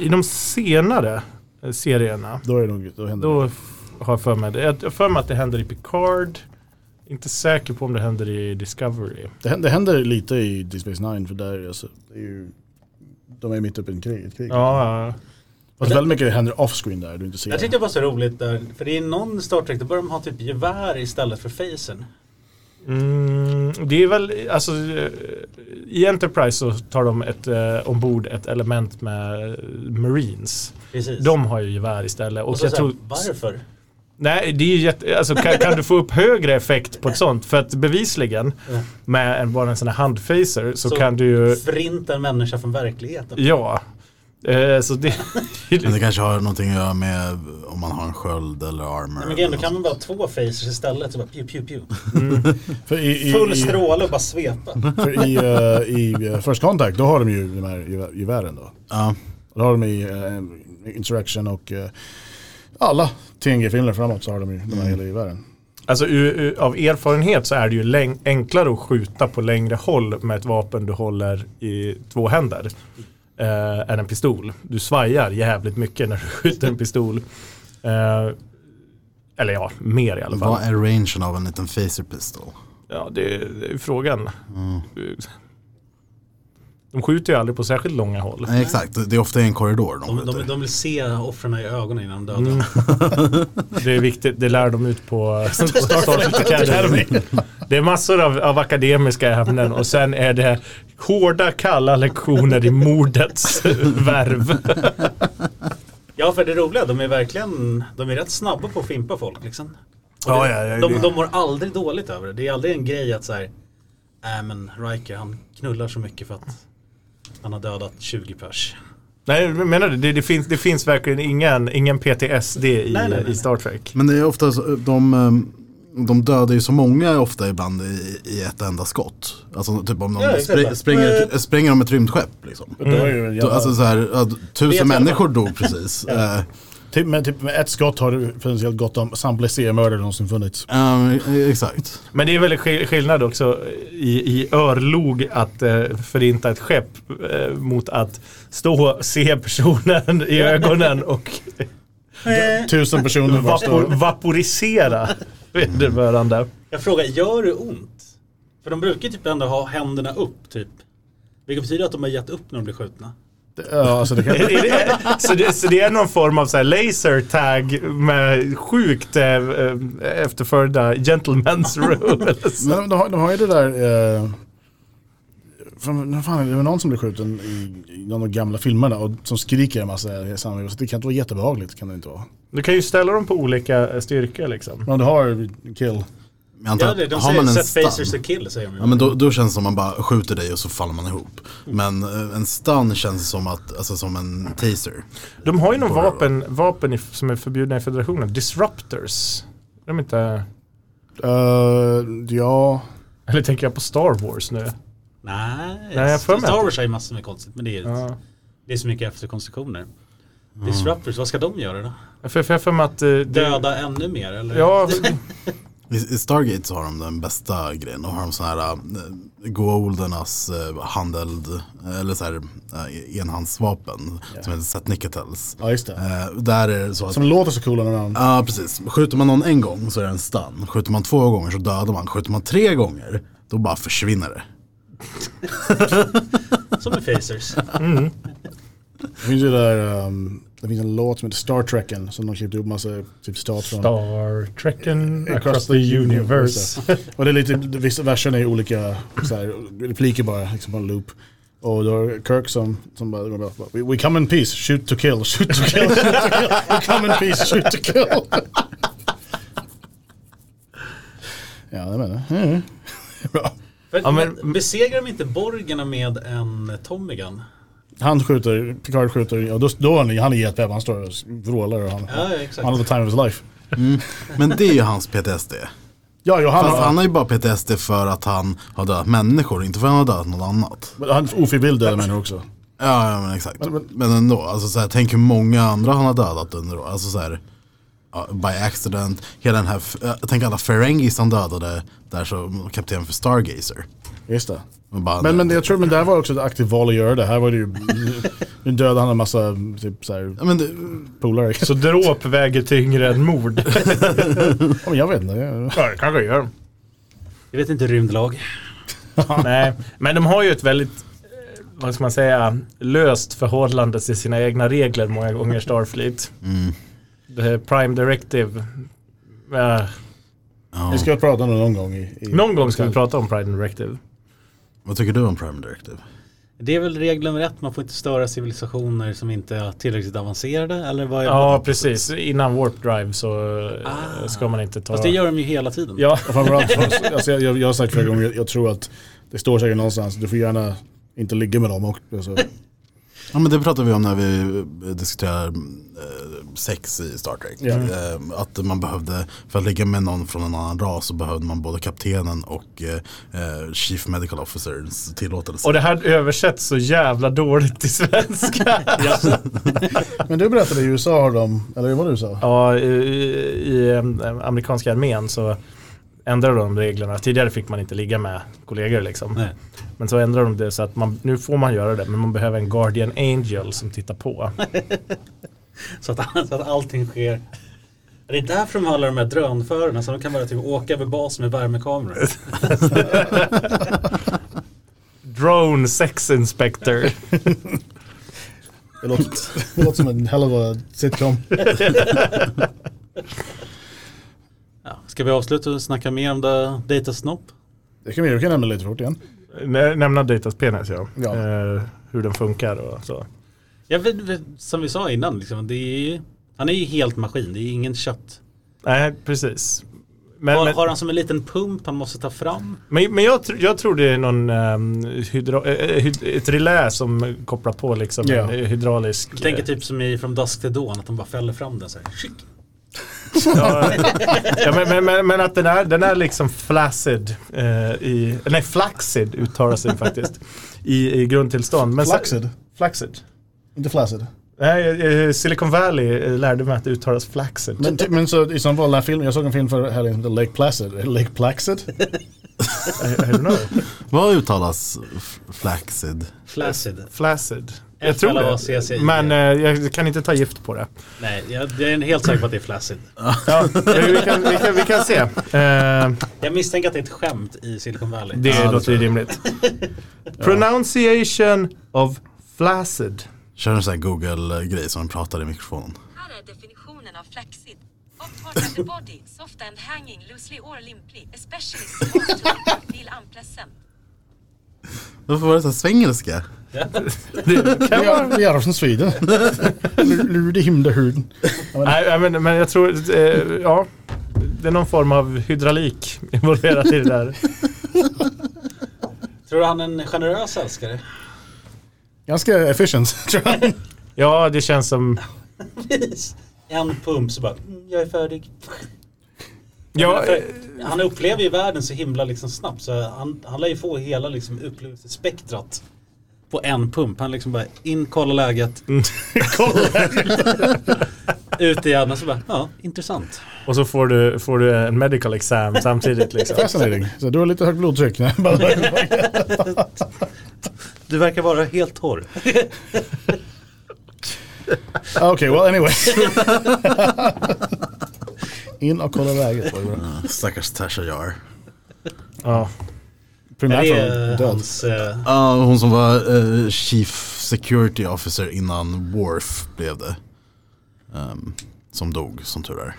I de senare eh, serierna, Då är det nog, då händer då det. har jag för mig det. Jag har för mig att det händer i Picard. Inte säker på om det händer i Discovery. Det händer, det händer lite i Deep Space Nine för där alltså, det är ju, de är mitt uppe i ett krig. Ett krig. Ja, ja. Fast väldigt mycket händer off-screen där du inte ser. Jag tyckte det var så roligt där, för det är någon Star Trek, då börjar de ha typ gevär istället för phasern. Mm, det är väl, alltså eh, i Enterprise så tar de ett, eh, ombord ett element med Marines. Precis. De har ju gevär istället. Och, och så, jag så här, tror, varför? nej, det är ju jätte, alltså kan, kan du få upp högre effekt på ett sånt? För att bevisligen med en, bara en sån här handphaser så, Så- kan du ju, Förinta en människa från verkligheten. ja. Eh, så det, men det kanske har någonting att göra med om man har en sköld eller armor. Nej, men grejen, då kan man bara ha två phasers istället, så bara pew pew pew. För i, i, Full stråle och bara svepa. för i, eh, i eh, First Contact då har de ju de här gevär- gevären då. Ja, då har de i uh, Insurrection och eh, alla TNG-filmer framåt så har de ju de här hela gevären. Alltså av erfarenhet så är det ju enklare att skjuta på längre håll med ett vapen du håller i två händer. Eh, än en pistol. Du svajar jävligt mycket när du skjuter en pistol. Eh, eller ja, mer i alla fall. vad är rangen av en liten phaser pistol? Ja, det, det är frågan. De skjuter ju aldrig på särskilt långa håll. Nej, exakt, det är ofta i en korridor de, De, de, de vill se offren i ögonen innan de dödar Mm. Det är viktigt, det lär de ut på Starfleet Academy. Det är massor av, av akademiska ämnen och sen är det hårda kalla lektioner i mordets värv. Ja, för det roliga, de är verkligen, de är rätt snabba på att fimpa folk liksom. Och Ja, det, ja, ja, de, det- de mår aldrig dåligt över det. Det är aldrig en grej att säga äh men Riker han knullar så mycket för att han har dödat 20 pers. Nej, menar du? Det, det, finns, det finns verkligen ingen, ingen PTSD i, Nej, nej, nej. i Star Trek. Men det är ofta så, de, eh, de dödar ju så många ofta ibland i, i ett enda skott. Alltså typ om de Ja, spr- springer, spränger de ett rymdskepp liksom. Då, jävla, alltså så här, ja, tusen människor dog precis. Eh, typ, med, typ med ett skott har du potentiellt gott om samtliga seriemördare någonsin funnits. ja, exakt. Men det är väl skill- skillnad också i, i örlog att eh, förinta ett skepp eh, mot att stå och se personen i ögonen och Tusen personer bara står. vapor, vaporisera vederbörande. Jag frågar, gör det ont? För de brukar typ ändå ha händerna upp typ. Vilket betyder att de har gett upp när de blir skjutna. Ja, alltså det kan, så, det, så det är någon form av så här laser tag med sjukt eh, eh, efterföljda gentlemen's rule. Men de, har, de har ju det där... Eh, fan, det var någon som blev skjuten i, i någon av de gamla filmerna och som skriker en massa i samma så Det kan inte vara jättebehagligt. Kan det inte vara. Du kan ju ställa dem på olika eh, styrkor liksom. Men du har kill. Jag antar Ja, att det, de har man säger en set facers to kill säger de ju. ja, men då, då känns det som man bara skjuter dig och så faller man ihop. Men eh, en stun känns som, att, alltså, som en taser. De har ju någon vapen, vapen i, som är förbjudna i federationen. Disruptors. De är inte... Uh, ja, Eller tänker jag på Star Wars nu? Nej, Nej, jag har Star Wars är massor med konstigt men det är, Ja. det är så mycket efterkonstruktioner. Disruptors, vad ska de göra då? För, för har för mig att... eh, det- Döda ännu mer eller? Ja, I, I Stargate så har de den bästa grejen. Då har de sådana här uh, Goldenas uh, handeld, eller så här uh, enhandsvapen som heter Set Nicotels. ja just det. Uh, där är det så att Som låter så coola när man... Ja, precis. Skjuter man någon en gång så är det en stun. Skjuter man två gånger så dödar man. Skjuter man tre gånger, då bara försvinner det. Som med facers. Det finns ju där, um, det finns en låt som heter Star Trekken som de klippte upp massa typ stat från. Star Trekken across the universe. Och det är lite, vissa versen är olika så här, repliker bara, liksom på en loop. Och då har Kirk som, som bara, bara we, we come in peace, shoot to kill, shoot to kill, shoot to kill. We come in peace, shoot to kill. ja, jag menar. Mm. Bra. Ja, men- besegrar de inte borgarna med en Tommy Gun? Han skjuter, Picard skjuter, och då, då är han, han är jättepepp, han står och vrålar och han, Ja, exakt. han har the time of his life. Men det är ju hans PTSD. Ja, ja han, Fast han har ju bara PTSD för att han har dödat människor, inte för att han har dödat något annat. han ofrivilligt dödar människor också. Ja, ja men exakt. Men- Men, men- ändå, alltså, så här, tänk hur många andra han har dödat under år. Alltså så här, ja, by accident. Hela den här, jag tänker alla Ferengis han dödade där som kapten för Stargazer. Just det. Bara, Men, men jag tror men det här var också ett aktivt val att göra det. Här var det ju, nu dödade han en massa typ så här, ja, men det, polare. Så dråp väger tyngre än mord. Ja, jag vet inte. Jag- Ja, det kanske gör. Jag vet inte rymdlag. Nej, men de har ju ett väldigt, vad ska man säga, löst förhållande till sina egna regler många gånger Starfleet. mm, Prime Directive. eh, ja. Vi ska prata om det någon gång. I, i, någon gång ska vi prata om Prime Directive. Vad tycker du om Prime Directive? Det är väl regel nummer ett, man får inte störa civilisationer som inte är tillräckligt avancerade eller vad är Ja, precis. Innan Warp Drive så eh, Ah. ska man inte ta... Fast det gör de ju hela tiden. Ja, framförallt, alltså, jag, jag har sagt flera gånger, jag, jag tror att det står säkert någonstans, du får gärna inte ligga med dem. Och, alltså, Ja men det pratade vi om när vi eh, diskuterade eh, sex i Star Trek. Ja. Eh, att man behövde, för att ligga med någon från en annan ras så behövde man både kaptenen och Chief Medical Officers tillåtelse. och det här översätts så jävla dåligt till svenska. men du berättade i USA har de, eller vad var det du sa? Ja, i, i eh, amerikanska armén så ändrade de reglerna. Tidigare fick man inte ligga med kollegor liksom. Nej. Men så ändrade de det så att man, nu får man göra det men man behöver en Guardian Angel som tittar på. Så, att, så att allting sker. Det är därför de har alla de här drönförarna så de kan bara typ åka över bas med värmekameror. Drone Sex Inspector. Det låter, det låter som en hell of a sitcom. Ja. Ska vi avsluta och snacka mer om det Data Snopp? Det kan vi vi kan nämna lite fort igen. Nä- Nämna Datas penis ja. Ja. Eh, hur den funkar och så. Vet, som vi sa innan, liksom, det är, han är ju helt maskin, det är ingen kött. Nej, precis. Men, har, men, har han som en liten pump han måste ta fram? men, men jag, tr- jag tror det är någon um, hydra, eh, hyd, ett relä som kopplar på liksom Ja. en hydraulisk. Jag tänker typ som i From Dusk till Dawn, att de bara fäller fram den så här. Ja, ja, men, men, men, men att den är, den är liksom flaccid eh, i, nej flaccid uttalas den faktiskt i, i grundtillstånd. Men så- Flaccid? Flaccid. Inte flaccid. Nej, eh, Silicon Valley eh, lärde mig att det uttalas flaccid. Men, ty- men så i så fall, den här filmen, jag såg en film för helgen som Lake Placid. Lake Placid? I, I don't know. Vad uttalas f- flaccid? Flaccid. Jag tror det. F-L-A-C-C-I. Men eh, jag kan inte ta gift på det. Nej, jag, jag är helt säker på att det är flaccid. Ja, vi, kan, vi, kan, vi kan se. Eh, Jag misstänker att det är ett skämt i Silicon Valley. det Ja, det låter ju rimligt. Pronunciation of flaccid. Kör en sån här Google-grej som de pratar i mikrofonen. Här är definitionen av part of the body, soft and hanging loosely or limply, especially soft to feel unpleasant. Varför var det så här svengelska? Vi är, vi är från Sweden. Lude himla huden. Nej, men, men jag tror, eh, ja. Det är någon form av hydraulik involverat i det där. Tror du han är en generös älskare? Ganska efficient tror jag. Ja, det känns som... en pump så bara, mm, jag är färdig. Ja, För eh, han upplever ju världen så himla liksom snabbt så han, han lär ju få hela liksom upplevelsespektrat på en pump. Han liksom bara in, kolla läget, ut igen och så bara, ja, intressant. och så får du, får du en medical exam samtidigt liksom. Fascinating. Så du har lite högt blodtryck. Du verkar vara helt torr. Okej, well anyway. In och kolla läget. Uh, stackars Tasha Yar. Ja. Är död. hans, Ja, hon som var eh, Chief Security Officer innan Worf blev det. Ehm, som dog, som tur är.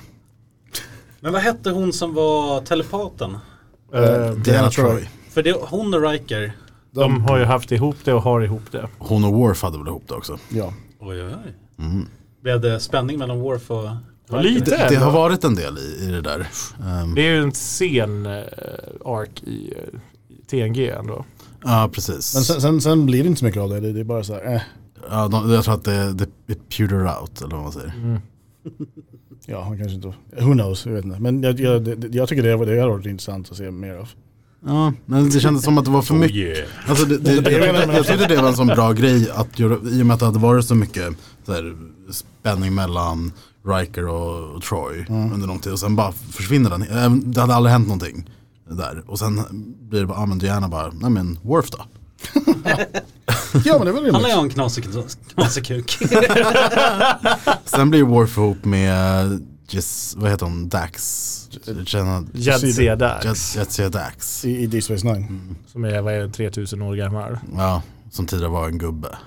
Men vad hette hon som var telepaten? Eh, Diana Troy. För det, hon och Riker. De har ju haft ihop det och har ihop det. Hon och Worf hade väl ihop det också. Ja. Oj, oj, oj. Mm. Blev det spänning mellan Worf och lite. Det, det har varit en del i, i det där. Ehm, Det är ju en sen uh, ark i, i TNG ändå. Ja, precis. Men sen, sen, sen blir det inte så mycket av det. Det, det är bara så här, eh. ja, de, jag tror att det, det it pewter out, eller vad man säger. Ja, han kanske inte... Who knows, jag vet inte. Men jag, jag, det, jag tycker det, det har varit intressant att se mer av. Ja, men det kändes som att det var för mycket. yeah. Alltså det, det, det, jag, jag tyckte det var en sån bra grej att göra, i och med att det hade varit så mycket så här, spänning mellan Riker och, och Troy under lång tid och sen bara försvinner den. Det hade aldrig hänt någonting där. Och sen blir det bara, ja men Diana bara, nej men Worf då? Ja, men det är väl Han rimligt. är en knasig, knasig kuk. Sen blir Worf ihop med, Jess, vad heter hon, Dax? Jadzia Dax. Jetsia Dax. I, i Deep Space Nine. Som är, vad är det, 3000 år gammal. Ja, som tidigare var en gubbe.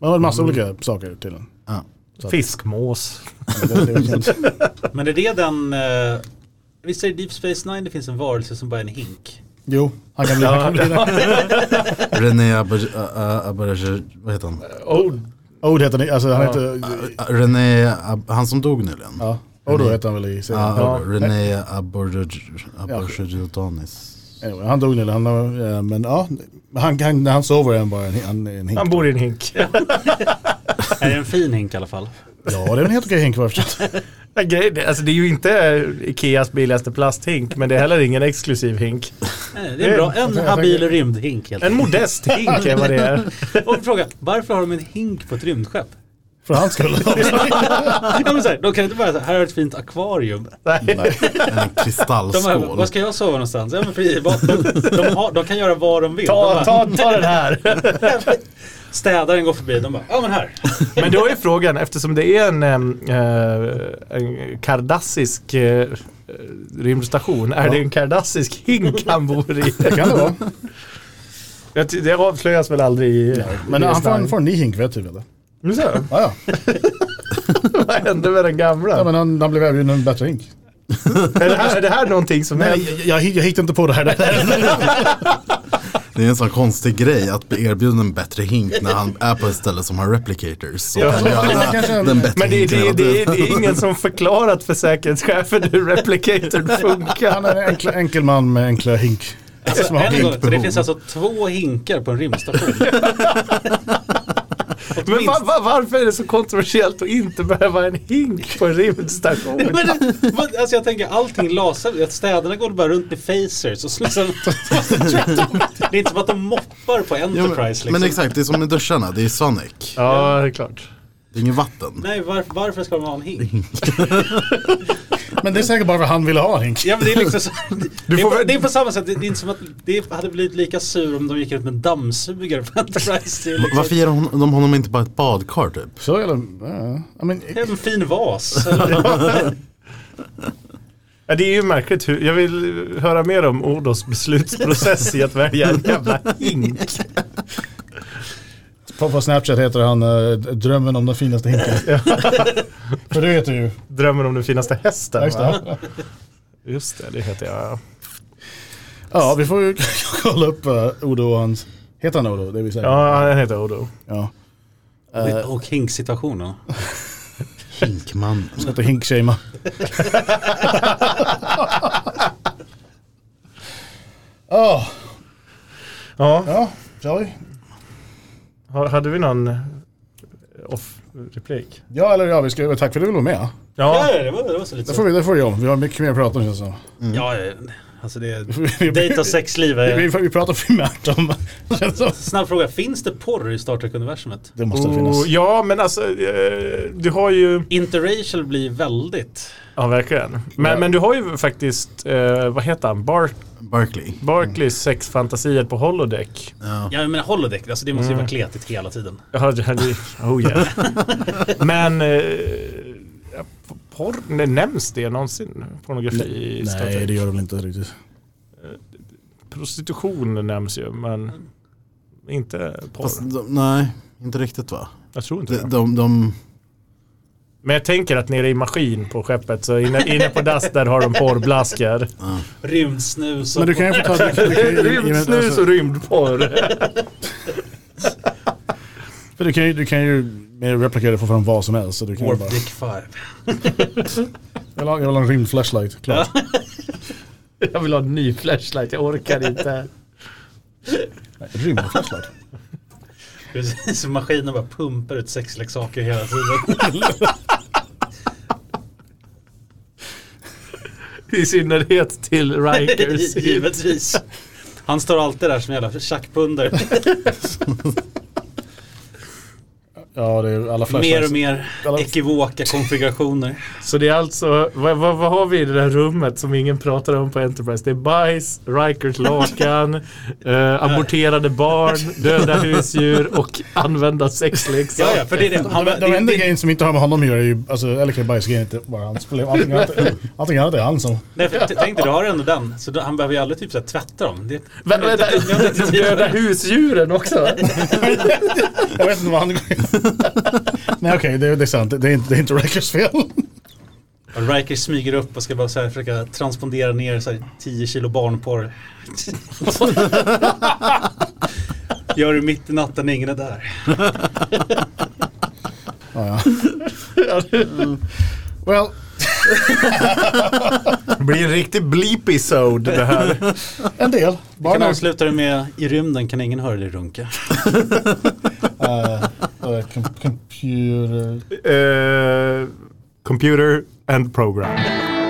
Man har en massa olika saker till den. Ja. Fiskmås. Men är det den... Eh, visst är det Deep Space Nine det finns en varelse som bara är en hink? jo, han kan bli, det. René Aberger, vad heter han? Oh, Ode heter han, alltså han heter... Uh, René, Ab- han som dog nyligen. Ja, Odo heter han väl i serien. Ja, Ja. René Aborgerdiotanis. Anyway, han dog nyligen, eh, men ja, han, han, när han sover är han bara en, en, en hink. han bor i en hink. Är det en fin hink i alla fall? Ja, det är en helt okej hink vad jag förstått. Alltså det är ju inte Ikeas billigaste plasthink men det är heller ingen exklusiv hink. Nej, det är bra. En habil rymdhink helt En modest hink är vad det är. Och fråga, varför har de en hink på ett rymdskepp? För hans skull. ja, men så här, de kan inte bara säga, här är ett fint akvarium. Nej. En De kristallskål. var ska jag sova någonstans? Ja, men fri, de, de, har, de kan göra vad de vill. de Ta, bara, ta, ta den här. Städaren går förbi, de bara, ja men här. Men då är frågan, eftersom det är en, eh, en kardassisk eh, rymdstation, är Ja. det en kardassisk hink han bor i? Det kan det vara. Det avslöjas väl aldrig i... Men i han får, Stein. får en ny hink vet du väl? Nu så. Ja, ja. Vad hände med den gamla? ja men han, han blev erbjuden en bättre hink. är, det här, är det här någonting som Nej, jag, jag, jag hittade inte på det här. Det är en sån konstig grej att bli erbjuden en bättre hink när han är på ett ställe som har replicators. Så kan vi göra den bättre Men det, det, det, det är ingen som förklarat för säkerhetschefen hur replicatorn funkar. Han är en enkel, enkel man med enkla hink. Har En det finns alltså två hinkar på en rymdstation. Men va, va, varför är det så kontroversiellt att inte behöva en hink på en rymdstation? Men alltså jag tänker allting lasar, att städerna går bara runt med phasers och så liksom, Det är inte som att de moppar på Ja, Enterprise men, liksom. men exakt, det är som med duscharna, det är Sonic. Ja, det är klart. Det är inget vatten. Nej, var, varför ska de ha en hink? Men det är säkert bara för att han ville ha en hink. Ja men det är liksom så, det, får är, väl- det är på samma sätt, det är inte som att det hade blivit lika sur om de gick ut med en dammsugare på Enterprise. Liksom, Varför ger de de honom inte bara ett badkar typ? Så eller, ja, I mean, En fin vas. Ja, det är ju märkligt. Hur, jag vill höra mer om Odos beslutsprocess i att välja en jävla hink. På, på Snapchat heter han uh, Drömmen om den finaste hinken. För det heter ju. Drömmen om den finaste hästen. Just va? det. Just det, det heter jag. Ja, vi får ju kolla upp uh, Odo och hans... Heter han Odo? Det vill säga. Ja, han heter Odo. ja. och, och hinksituationen. Hinkman. Ska inte hinkshamea. Ja, Ja, ja, ska vi? Hade vi någon off-replik? Ja, eller ja, vi ska, tack för att du ville vara med. Ja, Ja, det var, det var så lite Det får vi, det får vi om. Vi har mycket mer att prata om känns det som. Ja, alltså det är... Vi- Dejt och sexliv Vi, vi, är... vi pratar primärt om... Snabb fråga, finns det porr i Star Trek-universumet? Det måste finnas. oh, ja men alltså eh, du har ju... Interracial blir väldigt... Ja, verkligen. Men, men du har ju faktiskt, eh, vad heter han? Bark, Barkley. Barclays sexfantasier på holodeck. Ja. Ja, menar holodeck, alltså det måste ju vara kletigt hela tiden. Ja, det oh yeah. Men eh, porr, nej, nämns det någonsin? Pornografi i Star Nej, Trek? det gör det väl inte riktigt. Prostitution nämns ju, men inte porr. Fast de, nej, inte riktigt va? Jag tror inte De, det. de, de, Men jag tänker att nere i maskin på skeppet, så inne, inne på dass där har de porrblaskor. Rymdsnus och... Men du kan ju få ta... Rymdsnus och rymdporr. För du kan ju, du kan ju med replicator få fram vad som helst. Så du kan ju bara, Warp Dick 5. jag, jag vill ha en rymd flashlight, klart. Jag vill ha en ny flashlight, jag orkar inte. Nej, Rymd flashlight. Precis, maskinen bara pumpar ut sexleksaker hela tiden. I synnerhet till Rikers. Givetvis. Han står alltid där som jävla tjackpundare. Ja, det är alla. Mer och mer Alla- ekivoka konfigurationer. Så det är alltså, vad, vad, vad har vi i det där rummet som ingen pratar om på Enterprise? Det är bajs, Rikers lakan, eh, aborterade barn, döda husdjur och använda sexleksaker. Ja, ja, för det är det. Han, De, det, de enda grejen som inte har med honom att göra är ju, alltså Elikar bajsgrejen är inte bara hans problem. Allting annat, allting annat är han som... nej, för, tänk dig, du har ändå den. Så då, han behöver ju aldrig typ så här, tvätta dem. Det, Vä- vänta, döda husdjuren också? Jag vet inte vad han... Nej okej, det, det är sant. Det är inte, det är inte Rikers fel. Och Riker smyger upp och ska bara så här försöka transpondera ner så här 10 kilo barnporr. Gör det mitt i natten när ingen är där. Ja, ja. Well, Det blir en riktig bleepy-sode det här. en del. Vi Bara kan när, avsluta det med i rymden kan ingen höra dig runka. uh, uh, com computer... Eh, computer and program.